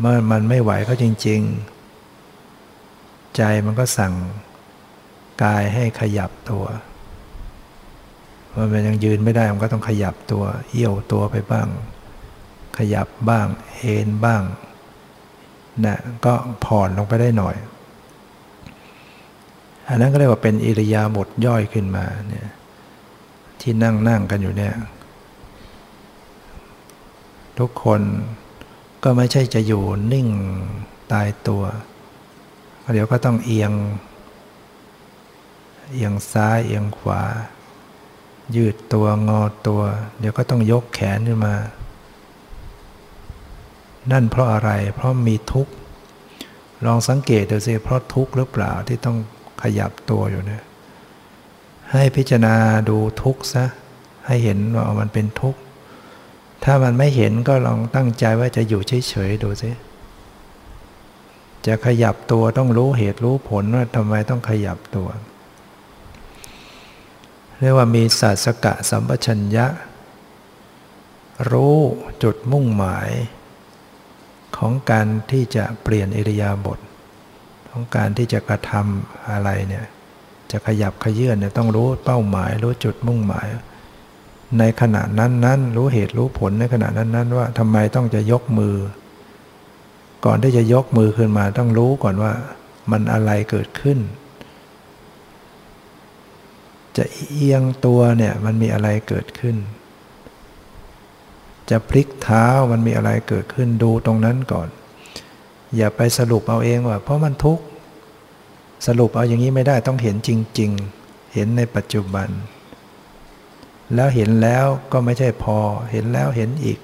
เมื่อมันไม่ไหวก็จริง ๆ ใจมันก็สั่งกายให้ขยับตัว มันยังยืนไม่ได้มันก็ต้องขยับตัวเอี้ยวตัวไปบ้าง ขยับบ้าง เอนบ้างนะก็ผ่อนลงไปได้หน่อย อันนั้นก็เรียกว่าเป็นอิริยาบถย่อยขึ้นมาเนี่ยที่นั่งนั่งกันอยู่เนี่ย ทุกคนก็ไม่ใช่จะอยู่นิ่งตายตัวเดี๋ยวก็ต้องเอียง เอียงซ้ายเอียงขวา ยืดตัวงอตัว เดี๋ยวก็ต้องยกแขนขึ้นมา นั่นเพราะอะไร เพราะมีทุกข์ ลองสังเกตดูสิเพราะทุกข์หรือเปล่าที่ต้องขยับตัวอยู่เนี่ยให้พิจารณาดูทุกข์ซะ ให้เห็นว่ามันเป็นทุกข์ ถ้ามันไม่เห็นก็ลองตั้งใจว่าจะอยู่เฉยๆดูสิจะขยับตัวต้องรู้เหตุรู้ผลว่าทำไมต้องขยับตัว เรียกว่ามีศาสกะสัมปชัญญะ รู้จุดมุ่งหมาย ของการที่จะเปลี่ยนอิริยาบถของการที่จะกระทำอะไรเนี่ยจะขยับขยื่นเนี่ยต้องรู้เป้าหมาย รู้จุดมุ่งหมาย ในขณะนั้นนั้นรู้เหตุรู้ผลในขณะนั้นนั้นว่าทำไมต้องจะยกมือ ก่อนที่จะยกมือขึ้นมาต้องรู้ก่อนว่ามันอะไรเกิดขึ้น จะเอียงตัวเนี่ยมันมีอะไรเกิดขึ้น จะพลิกเท้ามันมีอะไรเกิดขึ้นดูตรงนั้นก่อน อย่าไปสรุปเอาเองว่า เพราะมันทุกข์สรุปเอาอย่างนี้ไม่ได้ต้องเห็นจริง ๆ เห็นในปัจจุบัน แล้วเห็นแล้วก็ไม่ใช่พอ เห็นแล้วเห็นอีก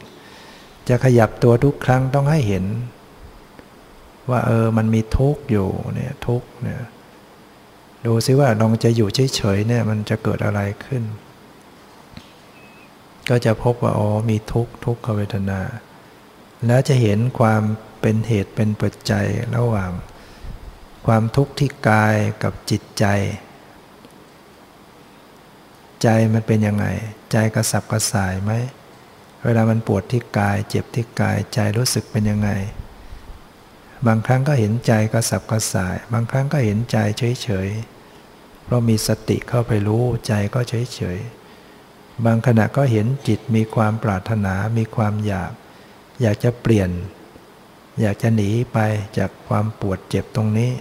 จะขยับตัวทุกครั้งต้องให้เห็น ว่าเออมันมีทุกข์อยู่เนี่ยทุกข์เนี่ย ดูซิว่าลองจะอยู่เฉยๆเนี่ยมันจะเกิดอะไรขึ้น ก็จะพบว่าอ๋อมีทุกข์ทุกขเวทนา แล้วจะเห็นความเป็นเหตุเป็นปัจจัยระหว่าง ความทุกข์ที่กายกับจิตใจ ใจมันเป็นยังไง ใจกระสับกระส่ายไหมเวลามันปวดที่กาย เจ็บที่กายใจรู้สึกเป็นยังไง บางครั้งก็เห็นใจกระสับกระส่าย บางครั้งก็เห็นใจเฉยๆ เพราะมีสติเข้าไปรู้ใจก็เฉยๆ บางขณะก็เห็นจิตมีความปรารถนา มีความอยาก อยากจะเปลี่ยน อยากจะหนีไปจากความปวดเจ็บตรงนี้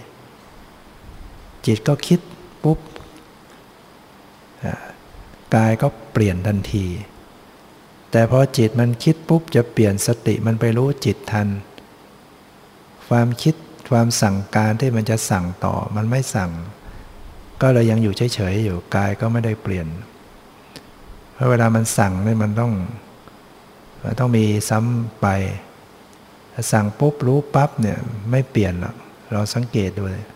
จิตก็คิดปุ๊บกายก็เปลี่ยนทันที แต่พอจิตมันคิดปุ๊บจะเปลี่ยนสติมันไปรู้จิตทัน ความคิดความสั่งการที่มันจะสั่งต่อมันไม่สั่ง ก็เลยยังอยู่เฉยๆอยู่กายก็ไม่ได้เปลี่ยน เพราะเวลามันสั่งเนี่ยมันต้องมันต้องมีซ้ำไป สั่งปุ๊บรู้ปั๊บเนี่ยไม่เปลี่ยนหรอกเราสังเกตดูเลย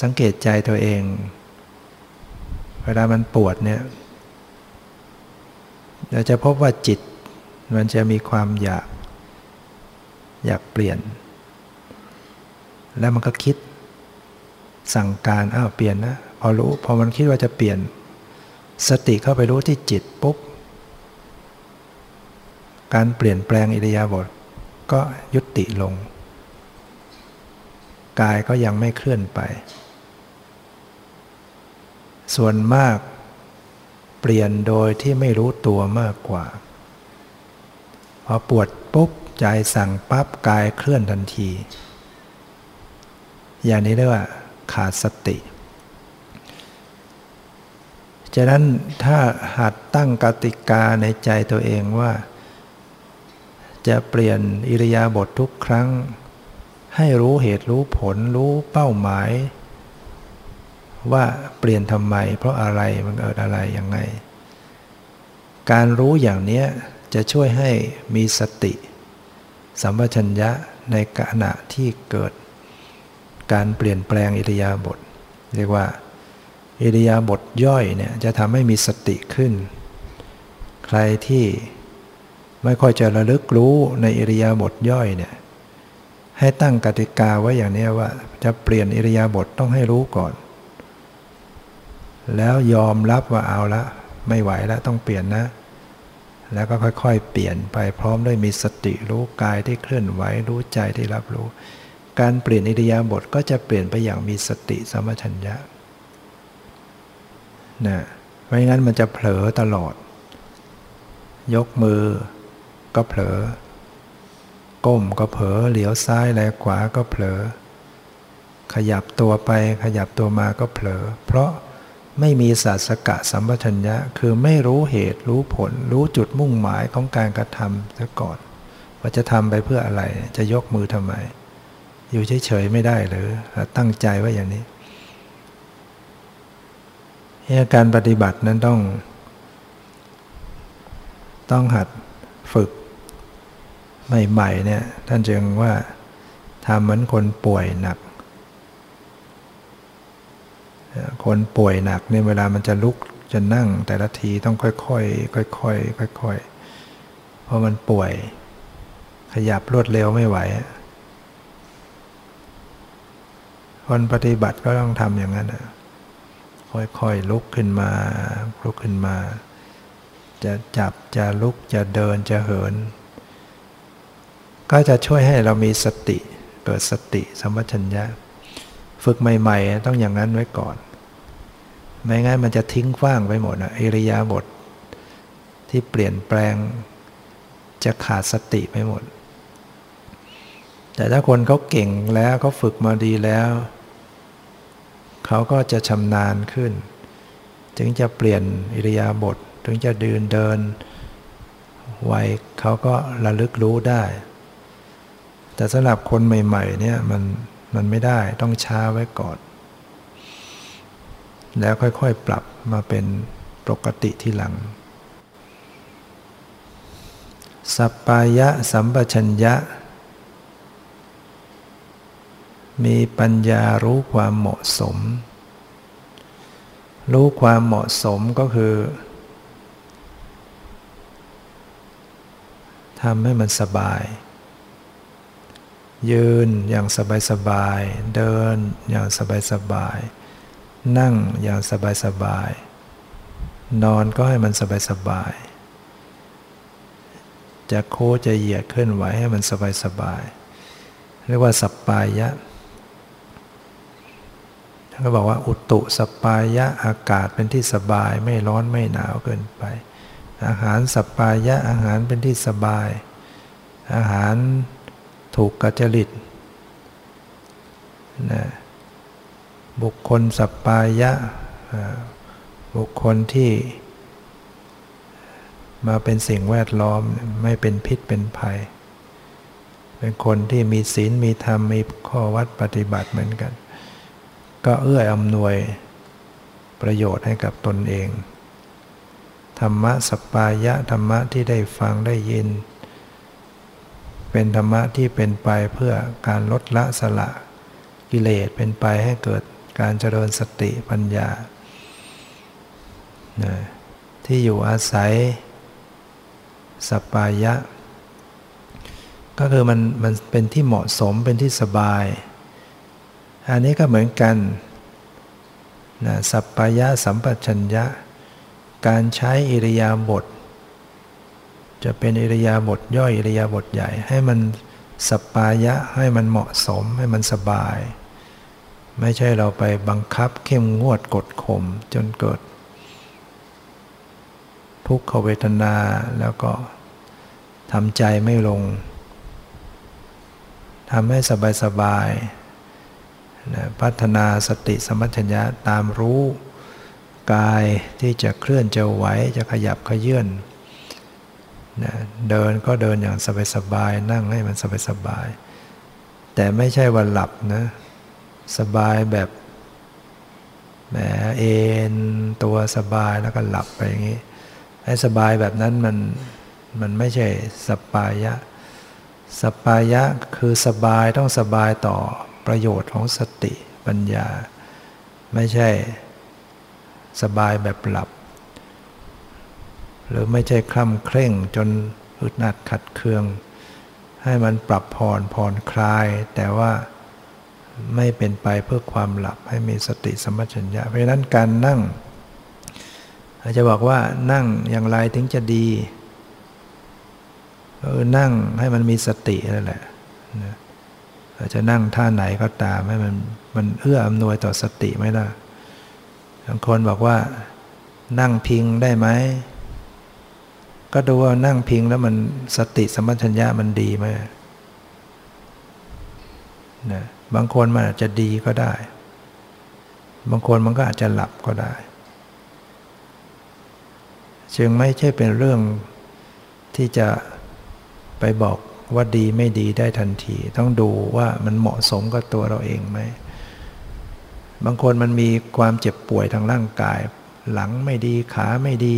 สังเกตใจตัวเอง เวลามันปวดเนี่ยเราจะพบว่าจิตมันจะมีความอยาก อยากเปลี่ยน แล้วมันก็คิด สั่งการอ้าวเปลี่ยนนะพอรู้พอมันคิดว่าจะเปลี่ยน สติเข้าไปรู้ที่จิตปุ๊บการเปลี่ยนแปลงอิริยาบถก็ยุติลง กายก็ยังไม่เคลื่อนไป ส่วนมาก เปลี่ยนโดยที่ไม่รู้ตัวมากกว่า พอปวดปุ๊บ ใจสั่งปั๊บกายเคลื่อนทันที อย่างนี้เรียกว่าขาดสติฉะนั้นถ้าหัดตั้งกติกาในใจตัวเองว่า จะเปลี่ยนอิริยาบถททุกครั้ง ให้รู้เหตุรู้ผลรู้เป้าหมาย ว่าเปลี่ยนทำไม เพราะอะไรมันเกิดอะไรยังไง การรู้อย่างนี้จะช่วยให้มีสติ สัมปชัญญะในขณะที่เกิด การเปลี่ยนแปลงอิริยาบถเรียกว่าอิริยาบถย่อยเนี่ยจะทำให้มีสติขึ้น ใครที่ไม่ค่อยจะระลึกรู้ในอิริยาบถย่อยเนี่ยให้ตั้งกติกาไว้อย่างนี้ว่า จะเปลี่ยนอิริยาบถต้องให้รู้ก่อน แล้วยอมรับว่าเอาละ ไม่ไหวแล้วต้องเปลี่ยนนะ แล้วก็ค่อยๆ เปลี่ยนไปพร้อมด้วยมีสติรู้กายที่เคลื่อนไหวรู้ใจที่รับรู้ การเปลี่ยนอิริยาบถก็จะเปลี่ยนไปอย่างมีสติสมัชัญญะนะไม่งั้นมันจะเผลอตลอด ยกมือก็เผลอ ก้มก็เผลอเหลียวซ้ายแลขวาก็เผลอ ขยับตัวไปขยับตัวมาก็เผลอ เพราะ ไม่มีศาสกะสัมปชัญญะ คือไม่รู้เหตุรู้ผล รู้จุดมุ่งหมายของการกระทำซะก่อน ว่าจะทำไปเพื่ออะไรจะยกมือทำไม อยู่เฉยๆไม่ได้หรือตั้งใจไว้อย่างนี้การปฏิบัตินั้นต้อง ต้องหัดฝึกใหม่ๆเนี่ยท่านจึงว่าทำเหมือนคนป่วยหนัก คนป่วยหนักเนี่ยเวลามันจะลุกจะนั่งแต่ละทีต้องค่อยๆค่อยๆค่อยๆเพราะมันป่วย ขยับรวดเร็วไม่ไหว คนปฏิบัติก็ต้องทำอย่างนั้นค่อยๆลุกขึ้นมาลุกขึ้นมา จะจับจะลุกจะเดินจะเหิน ก็จะช่วยให้เรามีสติเกิดสติสัมปชัญญะ ฝึกใหม่ ๆ ต้องอย่างนั้นไว้ก่อน ไม่งั้นมันจะทิ้งขว้างไปหมดนะอิริยาบถทที่เปลี่ยนแปลงจะขาดสติไปหมด แต่ถ้าคนเขาเก่งแล้วเขาฝึกมาดีแล้ว เขาก็จะชำนาญขึ้น ถึงจะเปลี่ยนอิริยาบถถึงจะเดินเดินไวเขาก็ระลึกรู้ได้ แต่สำหรับคนใหม่ ๆ เนี่ยมัน มันไม่ได้ต้องช้าไว้ก่อน แล้วค่อยๆ ปรับมาเป็นปกติที่หลัง สัปปายะสัมปชัญญะ มีปัญญารู้ความเหมาะสม รู้ความเหมาะสมก็คือทำให้มันสบาย ยืนอย่างสบายสบาย เดินอย่างสบายสบาย นั่งอย่างสบายสบาย นอนก็ให้มันสบายสบาย จะโค้จะเหยียดเคลื่อนไหวให้มันสบายสบาย เรียกว่าสปายะก็บอกว่าอุตุสปายะอากาศเป็นที่สบายไม่ร้อนไม่หนาวเกินไป อาหารสปายะอาหารเป็นที่สบาย อาหาร ถูกกัจจริตนะบุคคลสปายะ บุคคลที่มาเป็นสิ่งแวดล้อมไม่เป็นพิษเป็นภัย เป็นคนที่มีศีลมีธรรม มีข้อวัดปฏิบัติเหมือนกัน ก็เอื้ออำนวยประโยชน์ให้กับตนเอง ธรรมะสปายะ ธรรมะที่ได้ฟังได้ยิน เป็นธรรมะที่เป็นไปเพื่อการลดละสละ กิเลสเป็นไปให้เกิดการเจริญสติปัญญา ที่อยู่อาศัยสปายะ ก็คือมันมันเป็นที่เหมาะสมเป็นที่สบาย อันนี้ก็เหมือนกันนะสัพพยะสัมปชัญญะ การใช้อิริยาบถ จะเป็นอิริยาบถย่อยอิริยาบถใหญ่ ให้มันสปปายะให้มันเหมาะสมให้มันสบาย ไม่ใช่เราไปบังคับเข้มงวดกดข่มจนเกิด ทุกขเวทนาแล้วก็ทำใจไม่ลงทำให้สบายสบายพัฒนาสติสมัชัญญะตามรู้ กายที่จะเคลื่อนจะไหวจะขยับขยื่น นะเดินก็เดินอย่างสบายๆนั่งให้มันสบายๆแต่ไม่ใช่วันหลับนะสบายแบบแหมเอนตัวสบายแล้วก็หลับไปอย่างนี้ไอ้สบายแบบนั้นมันมันไม่ใช่สปายะ สปายะคือสบายต้องสบายต่อประโยชน์ของสติปัญญา ไม่ใช่สบายแบบหลับ หรือไม่ใช่คล่ำเคร่งจนอึดอัดขัดเคือง ให้มันปรับผ่อนผ่อนคลาย แต่ว่าไม่เป็นไปเพื่อความหลับให้มีสติสมัชัญญะเพราะนั้นการนั่ง อาจจะบอกว่านั่งอย่างไรถึงจะดีเออนั่งให้มันมีสตินั่นแหละอาจจะนั่งท่าไหนก็ตามให้มันมันเอื้ออำนวยต่อสติไหมล่ะบางคนบอกว่า นั่งพิงได้ไหม ก็ดูว่านั่งพิงแล้วมันสติสมัชัญญะมันดีไหมนะบางคนมันอาจจะดีก็ได้ บางคนมันก็อาจจะหลับก็ได้ จึงไม่ใช่เป็นเรื่องที่จะไปบอกว่าดีไม่ดีได้ทันที ต้องดูว่ามันเหมาะสมกับตัวเราเองไหม บางคนมันมีความเจ็บป่วยทางร่างกาย หลังไม่ดีขาไม่ดี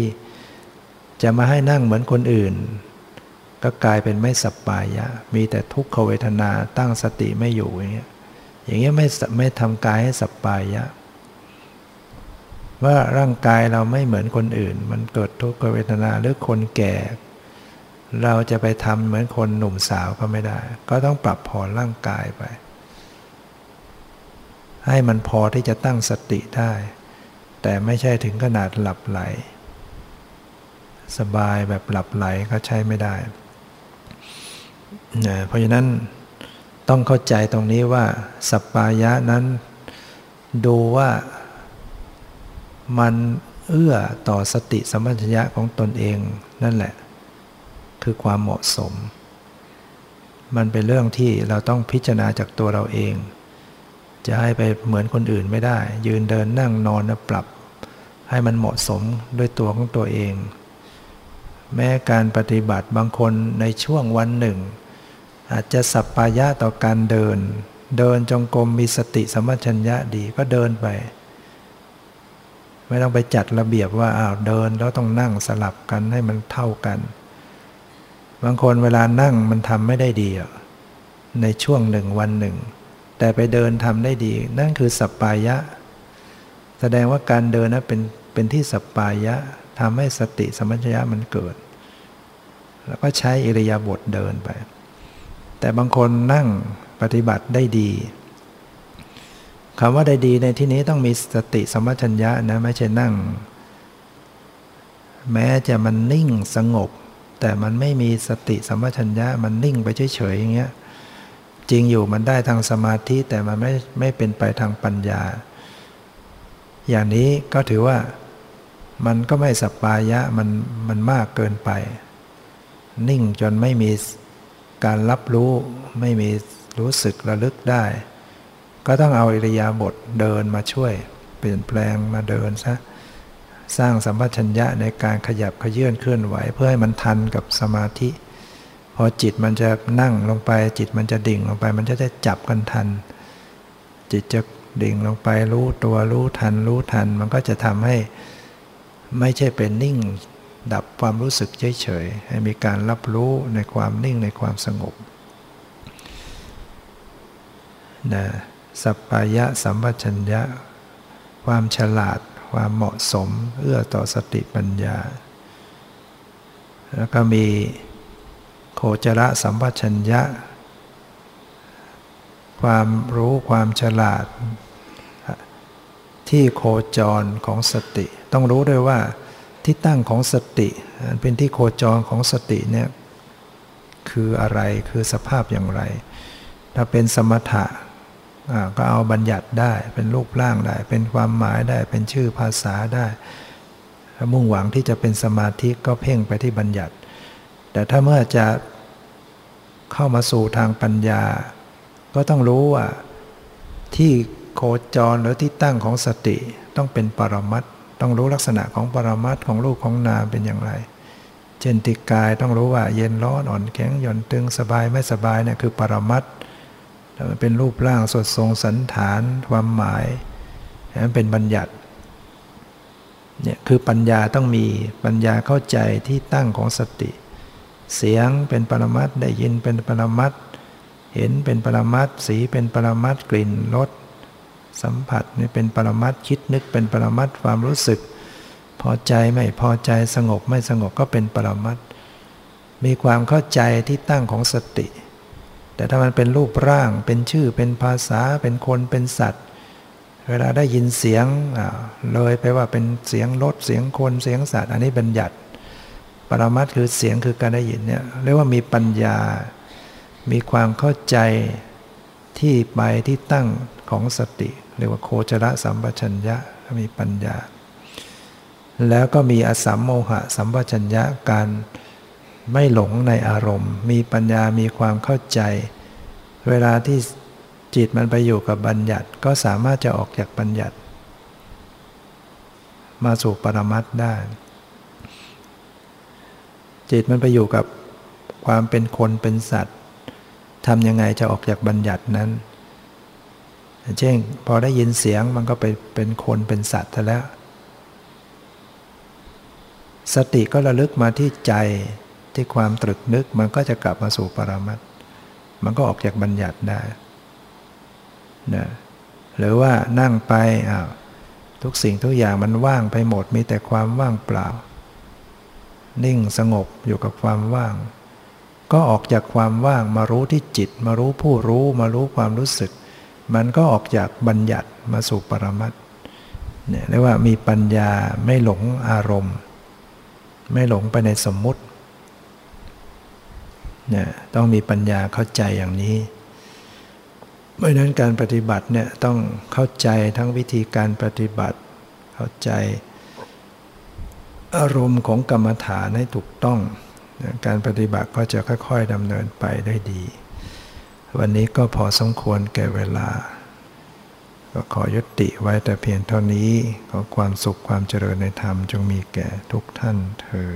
จะมาให้นั่งเหมือนคนอื่น ก็กลายเป็นไม่สัปปายะ มีแต่ทุกขเวทนาตั้งสติไม่อยู่อย่างเงี้ยอย่างเงี้ยไม่ไม่ทำกายให้สัปปายะ ว่าร่างกายเราไม่เหมือนคนอื่น มันเกิดทุกขเวทนาหรือคนแก่ เราจะไปทำเหมือนคนหนุ่มสาวก็ไม่ได้ ก็ต้องปรับผ่อนร่างกายไป ให้มันพอที่จะตั้งสติได้ แต่ไม่ใช่ถึงขนาดหลับไหล สบายแบบหลับไหลก็ใช้ไม่ได้นะเพราะฉะนั้นต้องเข้าใจตรงนี้ว่าสัปปายะนั้น ดูว่ามันเอื้อต่อสติสมัญญะของตนเองนั่นแหละ คือความเหมาะสม มันเป็นเรื่องที่เราต้องพิจารณาจากตัวเราเอง จะให้ไปเหมือนคนอื่นไม่ได้ ยืนเดินนั่งนอนปรับ ให้มันเหมาะสมด้วยตัวของตัวเอง แม้การปฏิบัติบางคนในช่วงวันหนึ่ง อาจจะสัปปายะต่อการเดิน เดินจงกรมมีสติสมัชัญญะดีก็เดินไป ไม่ต้องไปจัดระเบียบว่าอ้าวเดินแล้วต้องนั่งสลับกันให้มันเท่ากัน บางคนเวลานั่งมันทำไม่ได้ดีในช่วงหนึ่งวันหนึ่ง แต่ไปเดินทำได้ดี นั่นคือสัปปายะ แสดงว่าการเดินนั้นเป็นเป็นที่สัปปายะ ทำให้สติสมัญญะมันเกิด แล้วก็ใช้อิริยาบถเดินไป แต่บางคนนั่งปฏิบัติได้ดีคำว่าได้ดีในที่นี้ต้องมีสติสมัชัญญะนะไม่ใช่นั่ง แม้จะมันนิ่งสงบ แต่มันไม่มีสติสมัชัญญะมันนิ่งไปเฉยๆอย่างเงี้ยจริงอยู่มันได้ทางสมาธิแต่มันไม่ไม่เป็นไปทางปัญญา อย่างนี้ก็ถือว่า มันก็ไม่สัปายะมันมันมากเกินไป นิ่งจนไม่มีการรับรู้ไม่มีรู้สึกระลึกได้ ก็ต้องเอาอิริยาบถเดินมาช่วย เปลี่ยนแปลงมาเดินซะสร้างสัมปชัญญะในการขยับขยื่นเคลื่อนไหว เพื่อให้มันทันกับสมาธิ พอจิตมันจะนั่งลงไป จิตมันจะดิ่งลงไป มันจะได้จับกันทัน จิตจะดิ่งลงไปรู้ตัวรู้ทันรู้ทัน มันก็จะทำให้ ไม่ใช่เป็นนิ่งดับความรู้สึกเฉยๆ ให้มีการรับรู้ในความนิ่งในความสงบนะสัพพายะสัมปชัญญะ ความฉลาด ความเหมาะสม เอื้อต่อสติปัญญา แล้วก็มีโคจระสัมปชัญญะ ความรู้ความฉลาด ที่โคจรของสติ ต้องรู้ด้วยว่าที่ตั้งของสติเป็นที่โคจรของสติเนี่ยคืออะไรคือสภาพอย่างไร ถ้าเป็นสมถะก็เอาบัญญัติได้เป็นรูปร่างได้ เป็นความหมายได้เป็นชื่อภาษาได้ถ้ามุ่งหวังที่จะเป็นสมาธิก็เพ่งไปที่บัญญัติ แต่ถ้าเมื่อจะเข้ามาสู่ทางปัญญา ก็ต้องรู้ว่าที่โคจรหรือที่ตั้งของสติต้องเป็นปรมัตถ ต้องรู้ลักษณะของปรมัตของรูปของนามเป็นอย่างไร เช่นติกายต้องรู้ว่าเย็นร้อนอ่อนแข็งหย่อนตึงสบายไม่สบายเนี่ยคือปรมัตแต่มันเป็นรูปร่างสดทรงสันฐาน ความหมายนั้นเป็นบัญญัติเนี่ยคือปัญญาต้องมีปัญญาเข้าใจที่ตั้งของสติ เสียงเป็นปรมัตได้ยินเป็นปรมัตเห็นเป็นปรมัตสีเป็นปรมัตกลิ่นรส สัมผัสนี่เป็นปรมัตคิดนึกเป็นปรมัตความรู้สึก พอใจไม่พอใจสงบไม่สงบก็เป็นปรมัตมีความเข้าใจที่ตั้งของสติ แต่ถ้ามันเป็นรูปร่างเป็นชื่อเป็นภาษาเป็นคนเป็นสัตว์ เวลาได้ยินเสียงเลยไปว่าเป็นเสียงรถเสียงคนเสียงสัตว์ อันนี้บัญญัติ ปรมัตคือเสียงคือการได้ยินเนี่ยเรียกว่ามีปัญญา มีความเข้าใจที่ไปที่ตั้งของสติ เรียกว่าโคจรสัมปชัญญะมีปัญญา แล้วก็มีอสัมโมหะสัมปชัญญะการไม่หลงในอารมณ์ มีปัญญามีความเข้าใจ เวลาที่จิตมันไปอยู่กับบัญญัติก็สามารถจะออกจากบัญญัติ มาสู่ปรมัตถ์ได้ จิตมันไปอยู่กับความเป็นคนเป็นสัตว์ทำยังไงจะออกจากบัญญัตินั้น เช่นพอได้ยินเสียงมันก็ไปเป็นคนเป็นสัตว์แล้ว สติก็ระลึกมาที่ใจที่ความตรึกนึกมันก็จะกลับมาสู่ปรามัตมันก็ออกจากบัญญัติได้นะหรือว่านั่งไปอ้าวทุกสิ่งทุกอย่างมันว่างไปหมดมีแต่ความว่างเปล่า นิ่งสงบอยู่กับความว่าง ก็ออกจากความว่างมารู้ที่จิต มารู้ผู้รู้มารู้ความรู้สึก มันก็ออกจากบัญญัติมาสู่ปรมัตเนี่ยเรียกว่ามีปัญญาไม่หลงอารมณ์ ไม่หลงไปในสมมุติเนี่ยต้องมีปัญญาเข้าใจอย่างนี้ เพราะนั้นการปฏิบัติเนี่ยต้องเข้าใจทั้งวิธีการปฏิบัติ เข้าใจอารมณ์ของกรรมฐานให้ถูกต้อง การปฏิบัติก็จะค่อย ๆดำเนินไปได้ดี วันนี้ก็พอสมควรแก่เวลา ก็ขอยุติไว้แต่เพียงเท่านี้ ขอความสุขความเจริญในธรรมจงมีแก่ทุกท่านเธอ